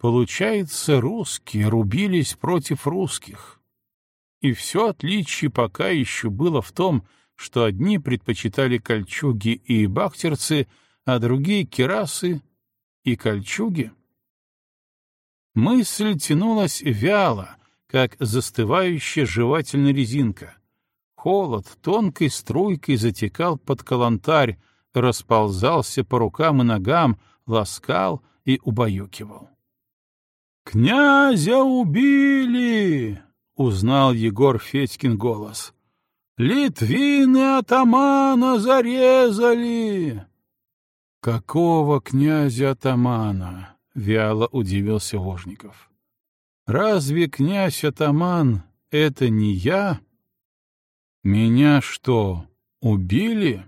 Получается, русские рубились против русских. И все отличие пока еще было в том, что одни предпочитали кольчуги и бахтерцы, а другие — керасы и кольчуги. Мысль тянулась вяло, как застывающая жевательная резинка. Холод тонкой струйкой затекал под калантарь, расползался по рукам и ногам, ласкал и убаюкивал. «Князя убили!» — узнал Егор Федькин голос. «Литвины атамана зарезали!» «Какого князя-атамана?» — вяло удивился Вожников. «Разве князь-атаман — это не я?» «Меня что, убили?»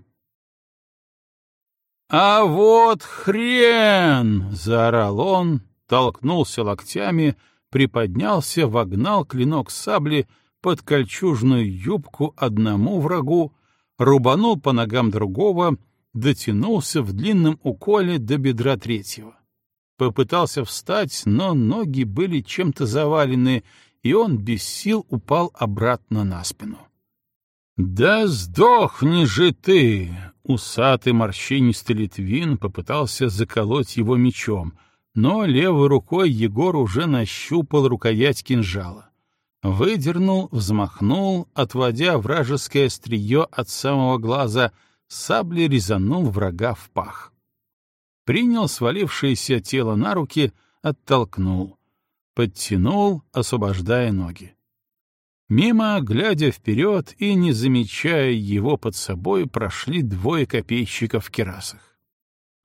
«А вот хрен!» — заорал он, толкнулся локтями, приподнялся, вогнал клинок сабли под кольчужную юбку одному врагу, рубанул по ногам другого, дотянулся в длинном уколе до бедра третьего. Попытался встать, но ноги были чем-то завалены, и он без сил упал обратно на спину. «Да сдохни же ты!» Усатый морщинистый Литвин попытался заколоть его мечом, но левой рукой Егор уже нащупал рукоять кинжала. Выдернул, взмахнул, отводя вражеское острие от самого глаза, саблей резанул врага в пах. Принял свалившееся тело на руки, оттолкнул. Подтянул, освобождая ноги. Мимо, глядя вперед и не замечая его под собой, прошли двое копейщиков в керасах.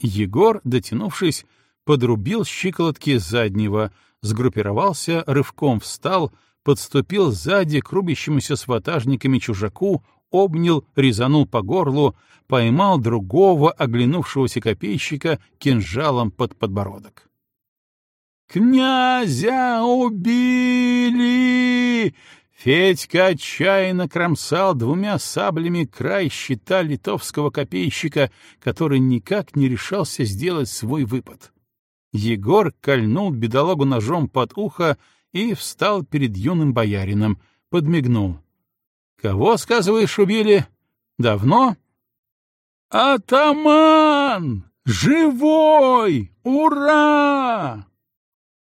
Егор, дотянувшись, подрубил щиколотки заднего, сгруппировался, рывком встал, подступил сзади к рубящемуся с ватажниками чужаку, обнял, резанул по горлу, поймал другого оглянувшегося копейщика кинжалом под подбородок. «Князя убили!» Федька отчаянно кромсал двумя саблями край щита литовского копейщика, который никак не решался сделать свой выпад. Егор кольнул бедолагу ножом под ухо и встал перед юным боярином, подмигнул. — Кого, сказываешь, убили? Давно? — Атаман! Живой! Ура!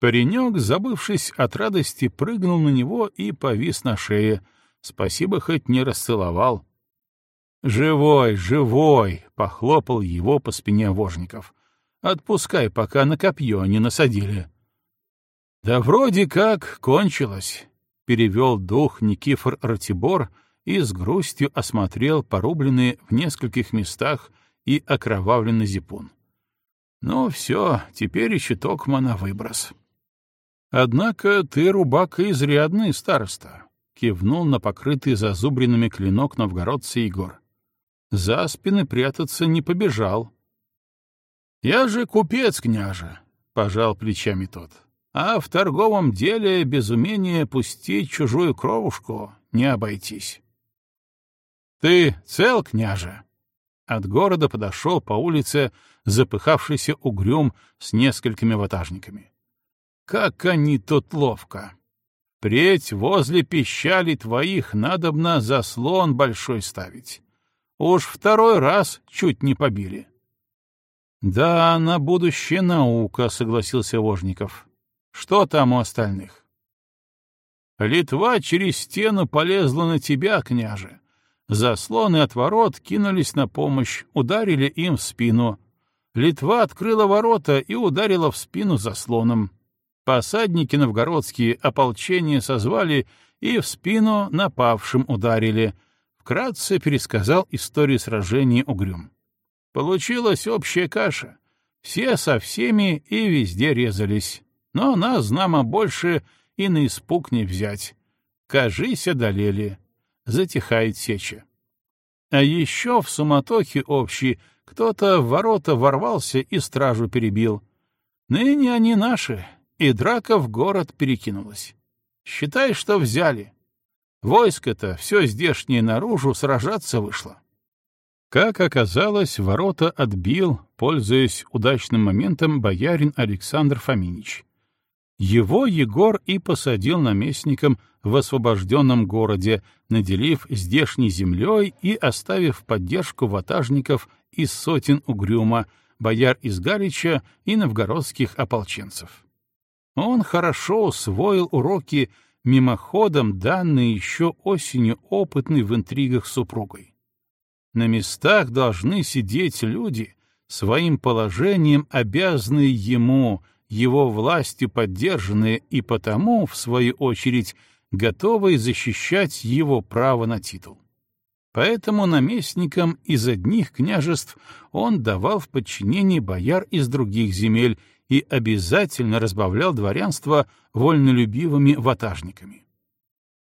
Паренек, забывшись от радости, прыгнул на него и повис на шее. Спасибо, хоть не расцеловал. «Живой, живой!» — похлопал его по спине Вожников. «Отпускай, пока на копье не насадили». «Да вроде как кончилось», — перевел дух Никифор Ратибор и с грустью осмотрел порубленные в нескольких местах и окровавленный зипун. «Ну все, теперь еще токма на выброс». Однако ты, рубака, изрядный староста, — кивнул на покрытый зазубренными клинок новгородца Егор. За спины прятаться не побежал. — Я же купец, княже, — пожал плечами тот. — А в торговом деле без умения пустить чужую кровушку не обойтись. — Ты цел, княже? От города подошел по улице запыхавшийся угрюм с несколькими ватажниками. Как они тут ловко! Впредь возле пищали твоих надобно заслон большой ставить. Уж второй раз чуть не побили. — Да, на будущее наука, — согласился Вожников. — Что там у остальных? — Литва через стену полезла на тебя, княже. Заслоны от ворот кинулись на помощь, ударили им в спину. Литва открыла ворота и ударила в спину заслоном. Посадники новгородские ополчение созвали и в спину напавшим ударили. Вкратце пересказал историю сражения Угрюм. Получилась общая каша. Все со всеми и везде резались. Но нас, знамо, больше и на испуг не взять. Кажись, одолели. Затихает сеча. А еще в суматохе общей кто-то в ворота ворвался и стражу перебил. Ныне они наши, и драка в город перекинулась. Считай, что взяли. Войско-то все здешнее наружу сражаться вышло. Как оказалось, ворота отбил, пользуясь удачным моментом, боярин Александр Фоминич. Его Егор и посадил наместником в освобожденном городе, наделив здешней землей и оставив поддержку ватажников из сотен Угрюма, бояр из Галича и новгородских ополченцев. Он хорошо усвоил уроки, мимоходом данные еще осенью опытный в интригах супругой. На местах должны сидеть люди, своим положением обязанные ему, его властью поддержанные и потому, в свою очередь, готовые защищать его право на титул. Поэтому наместникам из одних княжеств он давал в подчинение бояр из других земель и обязательно разбавлял дворянство вольнолюбивыми ватажниками.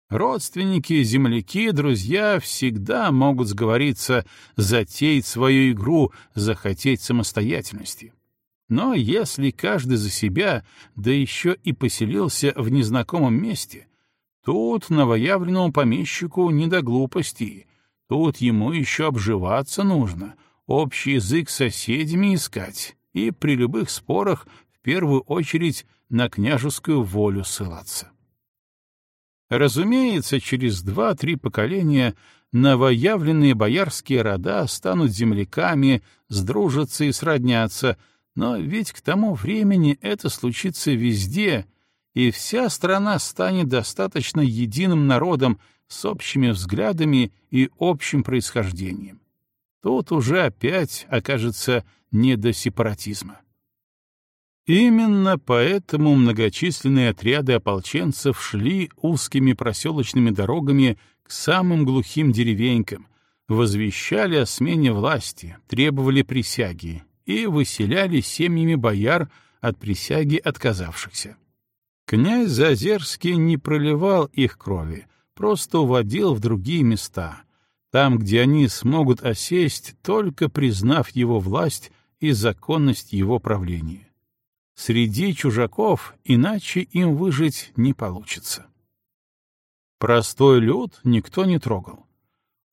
Родственники, земляки, друзья всегда могут сговориться, затеять свою игру, захотеть самостоятельности. Но если каждый за себя, да еще и поселился в незнакомом месте, тут новоявленному помещику не до глупостей, тут ему еще обживаться нужно, общий язык с соседями искать и при любых спорах в первую очередь на княжескую волю ссылаться. Разумеется, через два-три поколения новоявленные боярские рода станут земляками, сдружатся и сроднятся, но ведь к тому времени это случится везде, и вся страна станет достаточно единым народом с общими взглядами и общим происхождением. Тут уже опять окажется не до сепаратизма. Именно поэтому многочисленные отряды ополченцев шли узкими проселочными дорогами к самым глухим деревенькам, возвещали о смене власти, требовали присяги и выселяли семьями бояр от присяги отказавшихся. Князь Зазерский не проливал их крови, просто уводил в другие места, там, где они смогут осесть, только признав его власть и законность его правления. Среди чужаков иначе им выжить не получится. Простой люд никто не трогал.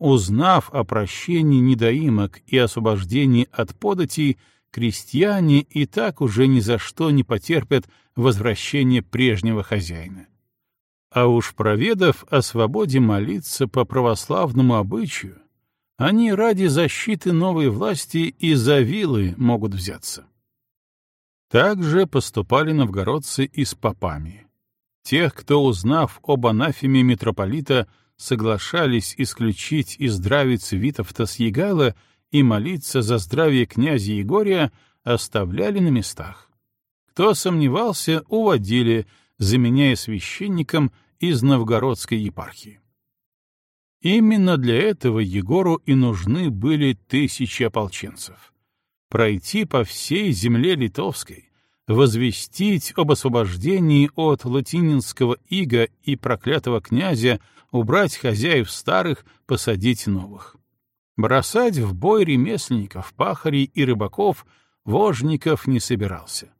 Узнав о прощении недоимок и освобождении от податей, крестьяне и так уже ни за что не потерпят возвращения прежнего хозяина. А уж проведав о свободе молиться по православному обычаю, они ради защиты новой власти и за вилы могут взяться. Так же поступали новгородцы и с попами. Тех, кто, узнав об анафеме митрополита, соглашались исключить из здравиц Витовта с Егайла и молиться за здравие князя Егория, оставляли на местах. Кто сомневался, уводили, заменяя священником из новгородской епархии. Именно для этого Егору и нужны были тысячи ополченцев. Пройти по всей земле литовской, возвестить об освобождении от латининского ига и проклятого князя, убрать хозяев старых, посадить новых. Бросать в бой ремесленников, пахарей и рыбаков вожников не собирался.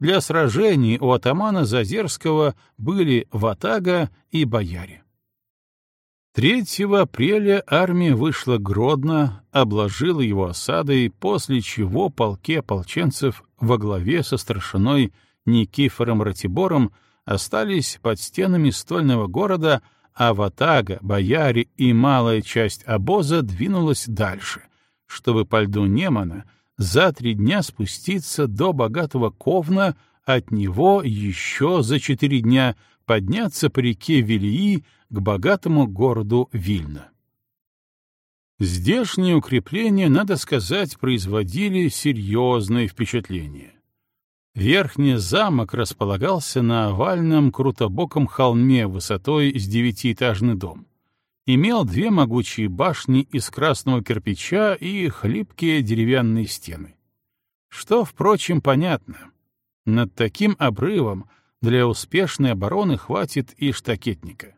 Для сражений у атамана Зазерского были ватага и бояре. 3 апреля армия вышла Гродно, обложила его осадой, после чего полки ополченцев во главе со старшиной Никифором Ратибором остались под стенами стольного города, а ватага, бояре и малая часть обоза двинулась дальше, чтобы по льду Немана — за три дня спуститься до богатого Ковна, от него еще за четыре дня подняться по реке Вилии к богатому городу Вильна. Здешние укрепления, надо сказать, производили серьезное впечатление. Верхний замок располагался на овальном крутобоком холме высотой с девятиэтажный дом имел две могучие башни из красного кирпича и хлипкие деревянные стены. Что, впрочем, понятно. Над таким обрывом для успешной обороны хватит и штакетника.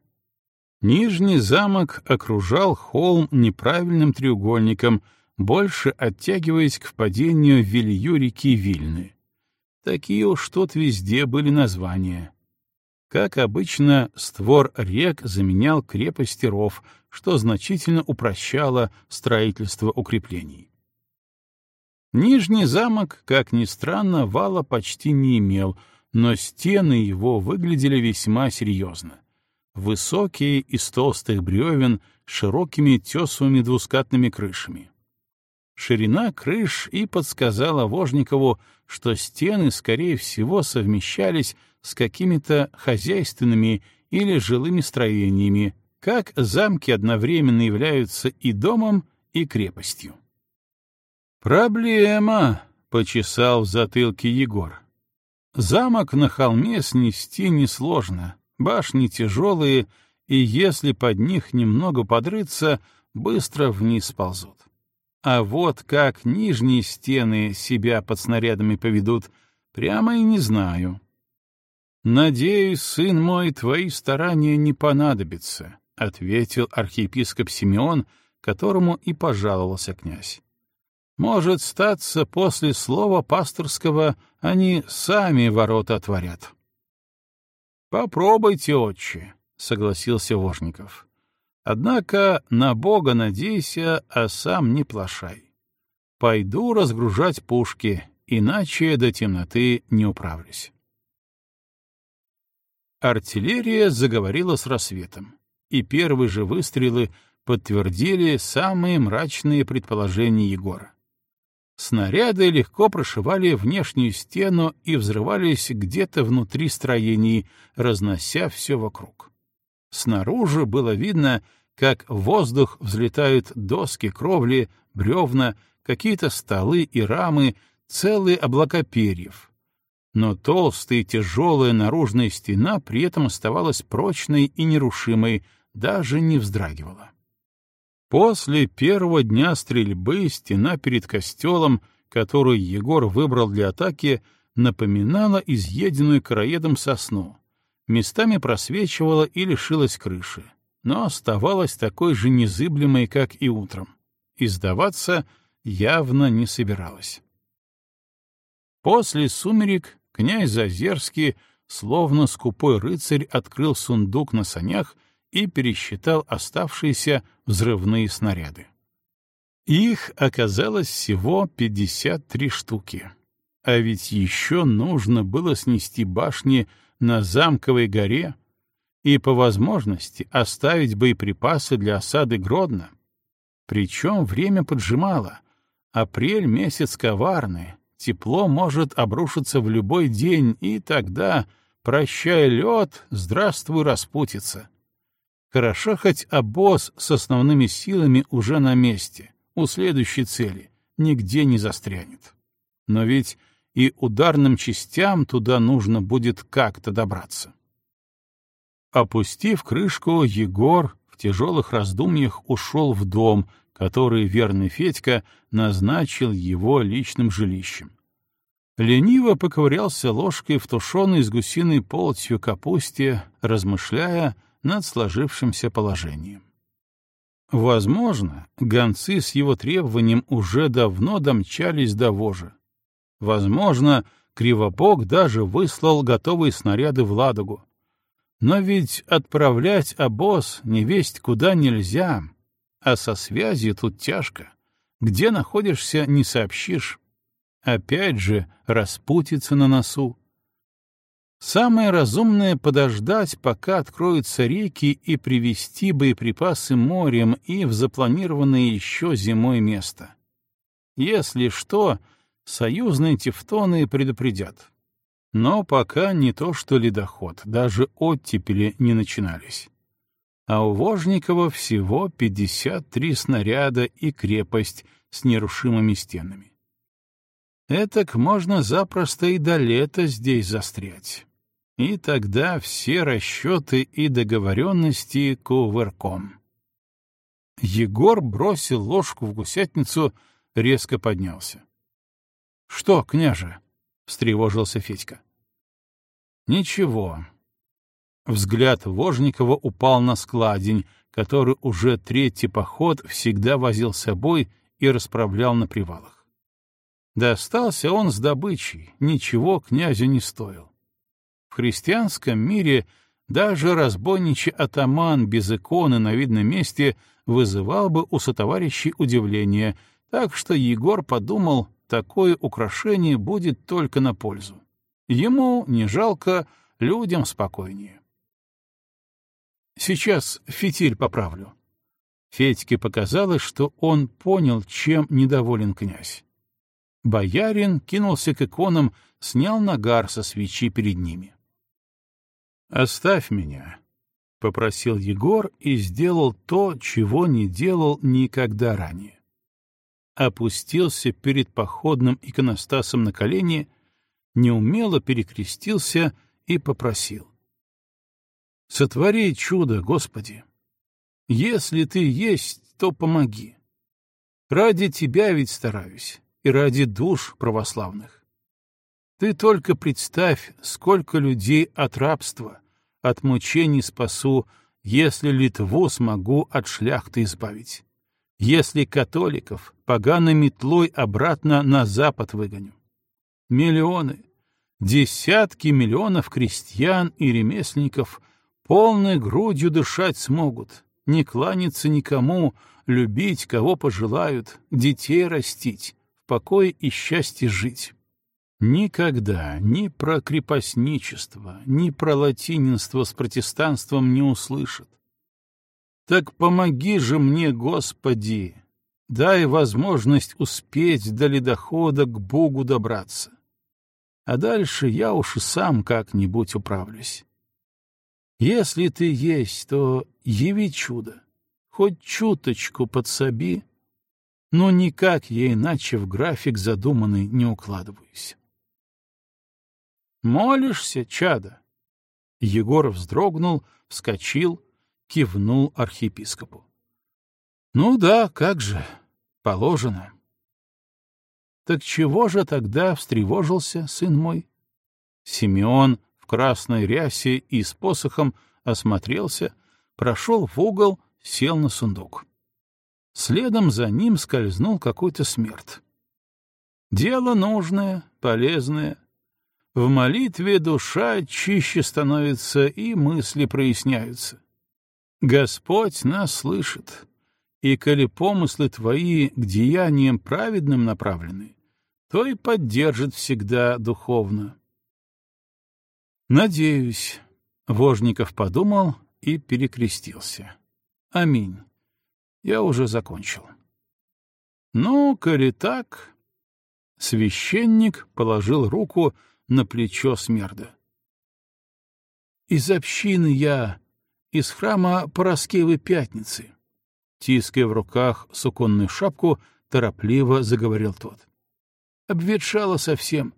Нижний замок окружал холм неправильным треугольником, больше оттягиваясь к впадению в Вилью реки Вильны. Такие уж тут везде были названия. Как обычно, створ рек заменял крепости ров, что значительно упрощало строительство укреплений. Нижний замок, как ни странно, вала почти не имел, но стены его выглядели весьма серьезно. Высокие, из толстых бревен, широкими тесовыми двускатными крышами. Ширина крыш и подсказала Вожникову, что стены, скорее всего, совмещались с какими-то хозяйственными или жилыми строениями, как замки одновременно являются и домом, и крепостью. «Проблема», — почесал в затылке Егор. «Замок на холме снести несложно, башни тяжелые, и если под них немного подрыться, быстро вниз ползут. А вот как нижние стены себя под снарядами поведут, прямо и не знаю. «Надеюсь, сын мой, твои старания не понадобятся», — ответил архиепископ Симеон, которому и пожаловался князь. «Может, статься после слова пасторского они сами ворота отворят». «Попробуйте, отче», — согласился Вожников. Однако на Бога надейся, а сам не плашай. Пойду разгружать пушки, иначе до темноты не управлюсь. Артиллерия заговорила с рассветом, и первые же выстрелы подтвердили самые мрачные предположения Егора. Снаряды легко прошивали внешнюю стену и взрывались где-то внутри строений, разнося все вокруг. Снаружи было видно, как в воздух взлетают доски, кровли, бревна, какие-то столы и рамы, целые облака перьев. Но толстая и тяжелая наружная стена при этом оставалась прочной и нерушимой, даже не вздрагивала. После первого дня стрельбы стена перед костелом, которую Егор выбрал для атаки, напоминала изъеденную короедом сосну, местами просвечивала и лишилась крыши, но оставалась такой же незыблемой, как и утром. И сдаваться явно не собиралась. После сумерек князь Зазерский, словно скупой рыцарь, открыл сундук на санях и пересчитал оставшиеся взрывные снаряды. Их оказалось всего 53 штуки. А ведь еще нужно было снести башни на Замковой горе и, по возможности, оставить боеприпасы для осады Гродно. Причем время поджимало. Апрель месяц коварный, тепло может обрушиться в любой день, и тогда, прощай лед, здравствуй распутица. Хорошо хоть обоз с основными силами уже на месте, у следующей цели, нигде не застрянет. Но ведь и ударным частям туда нужно будет как-то добраться. Опустив крышку, Егор в тяжелых раздумьях ушел в дом, который верный Федька назначил его личным жилищем. Лениво поковырялся ложкой в тушеной с гусиной полтью капусте, размышляя над сложившимся положением. Возможно, гонцы с его требованием уже давно домчались до вожа, Возможно, Кривобок даже выслал готовые снаряды в Ладогу. Но ведь отправлять обоз невесть куда нельзя, а со связью тут тяжко. Где находишься, не сообщишь. Опять же, распутиться на носу. Самое разумное — подождать, пока откроются реки, и привезти боеприпасы морем и в запланированное еще зимой место. Если что, союзные тевтоны предупредят. Но пока не то что ледоход, даже оттепели не начинались. А у Вожникова всего 53 снаряда и крепость с нерушимыми стенами. Этак можно запросто и до лета здесь застрять. И тогда все расчеты и договоренности кувырком. Егор бросил ложку в гусятницу, резко поднялся. — Что, княже? — встревожился Федька. — Ничего. Взгляд Вожникова упал на складень, который уже третий поход всегда возил с собой и расправлял на привалах. Достался он с добычей, ничего князю не стоил. В христианском мире даже разбойничий атаман без иконы на видном месте вызывал бы у сотоварищей удивление, так что Егор подумал, такое украшение будет только на пользу. Ему не жалко, людям спокойнее. Сейчас фитиль поправлю. Федьке показалось, что он понял, чем недоволен князь. Боярин кинулся к иконам, снял нагар со свечи перед ними. «Оставь меня», — попросил Егор и сделал то, чего не делал никогда ранее. Опустился перед походным иконостасом на колени, неумело перекрестился и попросил. «Сотвори чудо, Господи! Если Ты есть, то помоги. Ради Тебя ведь стараюсь, и ради душ православных. Ты только представь, сколько людей от рабства, от мучений спасу, если Литву смогу от шляхты избавить, если католиков поганой метлой обратно на запад выгоню. Миллионы, десятки миллионов крестьян и ремесленников полной грудью дышать смогут, не кланяться никому, любить, кого пожелают, детей растить, в покое и счастье жить. Никогда ни про крепостничество, ни про латининство с протестанством не услышат. Так помоги же мне, Господи, дай возможность успеть до ледохода к Богу добраться. А дальше я уж и сам как-нибудь управлюсь. Если ты есть, то яви чудо, хоть чуточку подсоби, но никак я иначе в график задуманный не укладываюсь. «Молишься, чада?» Егор вздрогнул, вскочил, кивнул архиепископу. «Ну да, как же, положено». «Так чего же тогда встревожился, сын мой?» Симеон в красной рясе и с посохом осмотрелся, прошел в угол, сел на сундук. Следом за ним скользнул какой-то смерть. Дело нужное, полезное. В молитве душа чище становится и мысли проясняются. Господь нас слышит, и коли помыслы твои к деяниям праведным направлены, то и поддержит всегда духовно. Надеюсь, Вожников подумал и перекрестился. Аминь. Я уже закончил. Ну, коли так... Священник положил руку на плечо Смерда. Из общины я, из храма Пороскевой Пятницы. Тиская в руках суконную шапку, торопливо заговорил тот. Обветшала совсем,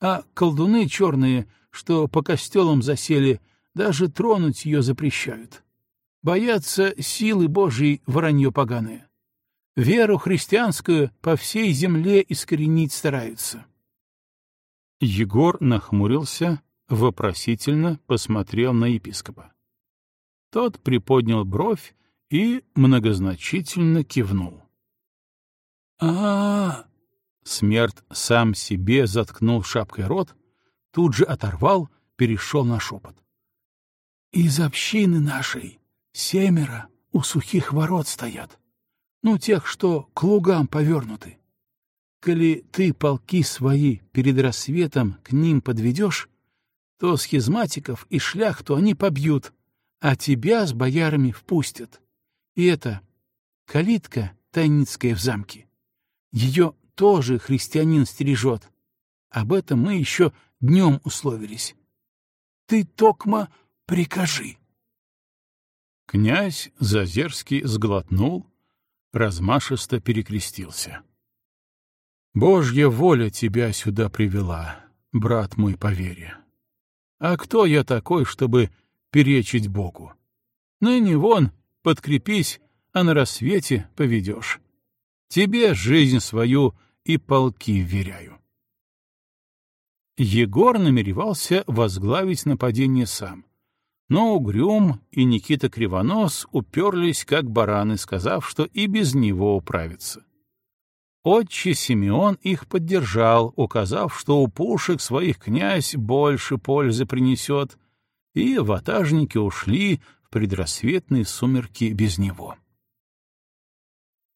а колдуны черные что по костелам засели, даже тронуть ее запрещают. Боятся силы Божьей воронье поганое. Веру христианскую по всей земле искоренить стараются. Егор нахмурился, вопросительно посмотрел на епископа. Тот приподнял бровь и многозначительно кивнул. а, -а, -а Смерть сам себе заткнул шапкой рот, тут же оторвал, перешел на шепот. «Из общины нашей семеро у сухих ворот стоят, ну, тех, что к лугам повернуты. Коли ты полки свои перед рассветом к ним подведешь, то схизматиков и шляхту они побьют, а тебя с боярами впустят. И это калитка тайницкая в замке. Ее тоже христианин стережет. Об этом мы еще днем условились. Ты, Токма, прикажи. Князь Зазерский сглотнул, размашисто перекрестился. Божья воля тебя сюда привела, брат мой по вере. А кто я такой, чтобы перечить Богу? Ныне вон, подкрепись, а на рассвете поведешь. Тебе жизнь свою и полки вверяю. Егор намеревался возглавить нападение сам. Но Угрюм и Никита Кривонос уперлись как бараны, сказав, что и без него управятся. Отче Симеон их поддержал, указав, что у пушек своих князь больше пользы принесет, и ватажники ушли в предрассветные сумерки без него.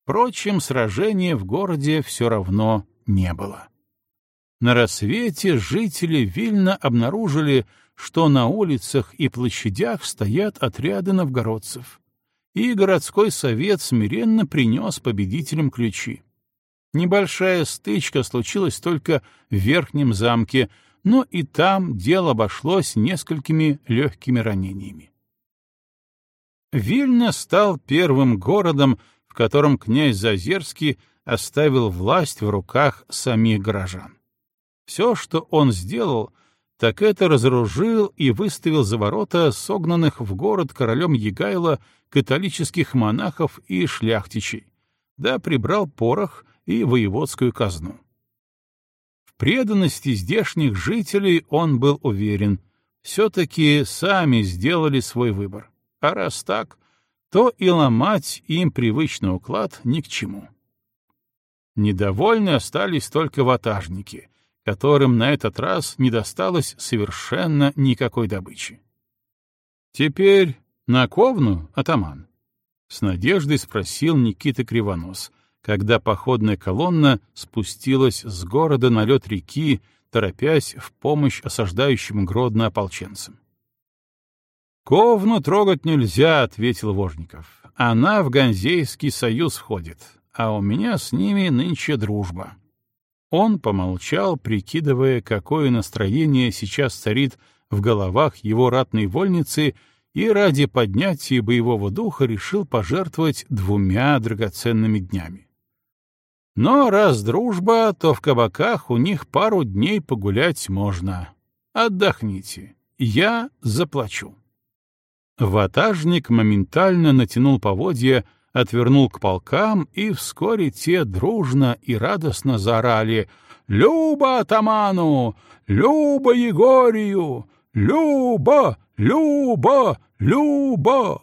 Впрочем, сражения в городе все равно не было. На рассвете жители Вильна обнаружили, что на улицах и площадях стоят отряды новгородцев, и городской совет смиренно принес победителям ключи. Небольшая стычка случилась только в верхнем замке, но и там дело обошлось несколькими легкими ранениями. Вильна стал первым городом, в котором князь Зазерский оставил власть в руках самих горожан. Все, что он сделал, так это разоружил и выставил за ворота согнанных в город королем Егайло католических монахов и шляхтичей, да прибрал порох и воеводскую казну. В преданности здешних жителей он был уверен, все-таки сами сделали свой выбор, а раз так, то и ломать им привычный уклад ни к чему. Недовольны остались только ватажники, которым на этот раз не досталось совершенно никакой добычи. «Теперь на Ковну, атаман?» — с надеждой спросил Никита Кривонос, когда походная колонна спустилась с города на лед реки, торопясь в помощь осаждающим Гродно ополченцам. «Ковну трогать нельзя», — ответил Вожников. «Она в Ганзейский союз входит, а у меня с ними нынче дружба». Он помолчал, прикидывая, какое настроение сейчас царит в головах его ратной вольницы, и ради поднятия боевого духа решил пожертвовать двумя драгоценными днями. Но раз дружба, то в кабаках у них пару дней погулять можно. Отдохните, я заплачу. Ватажник моментально натянул поводья, отвернул к полкам, и вскоре те дружно и радостно заорали «Люба атаману! Люба Егорию! Люба! Люба! Люба!»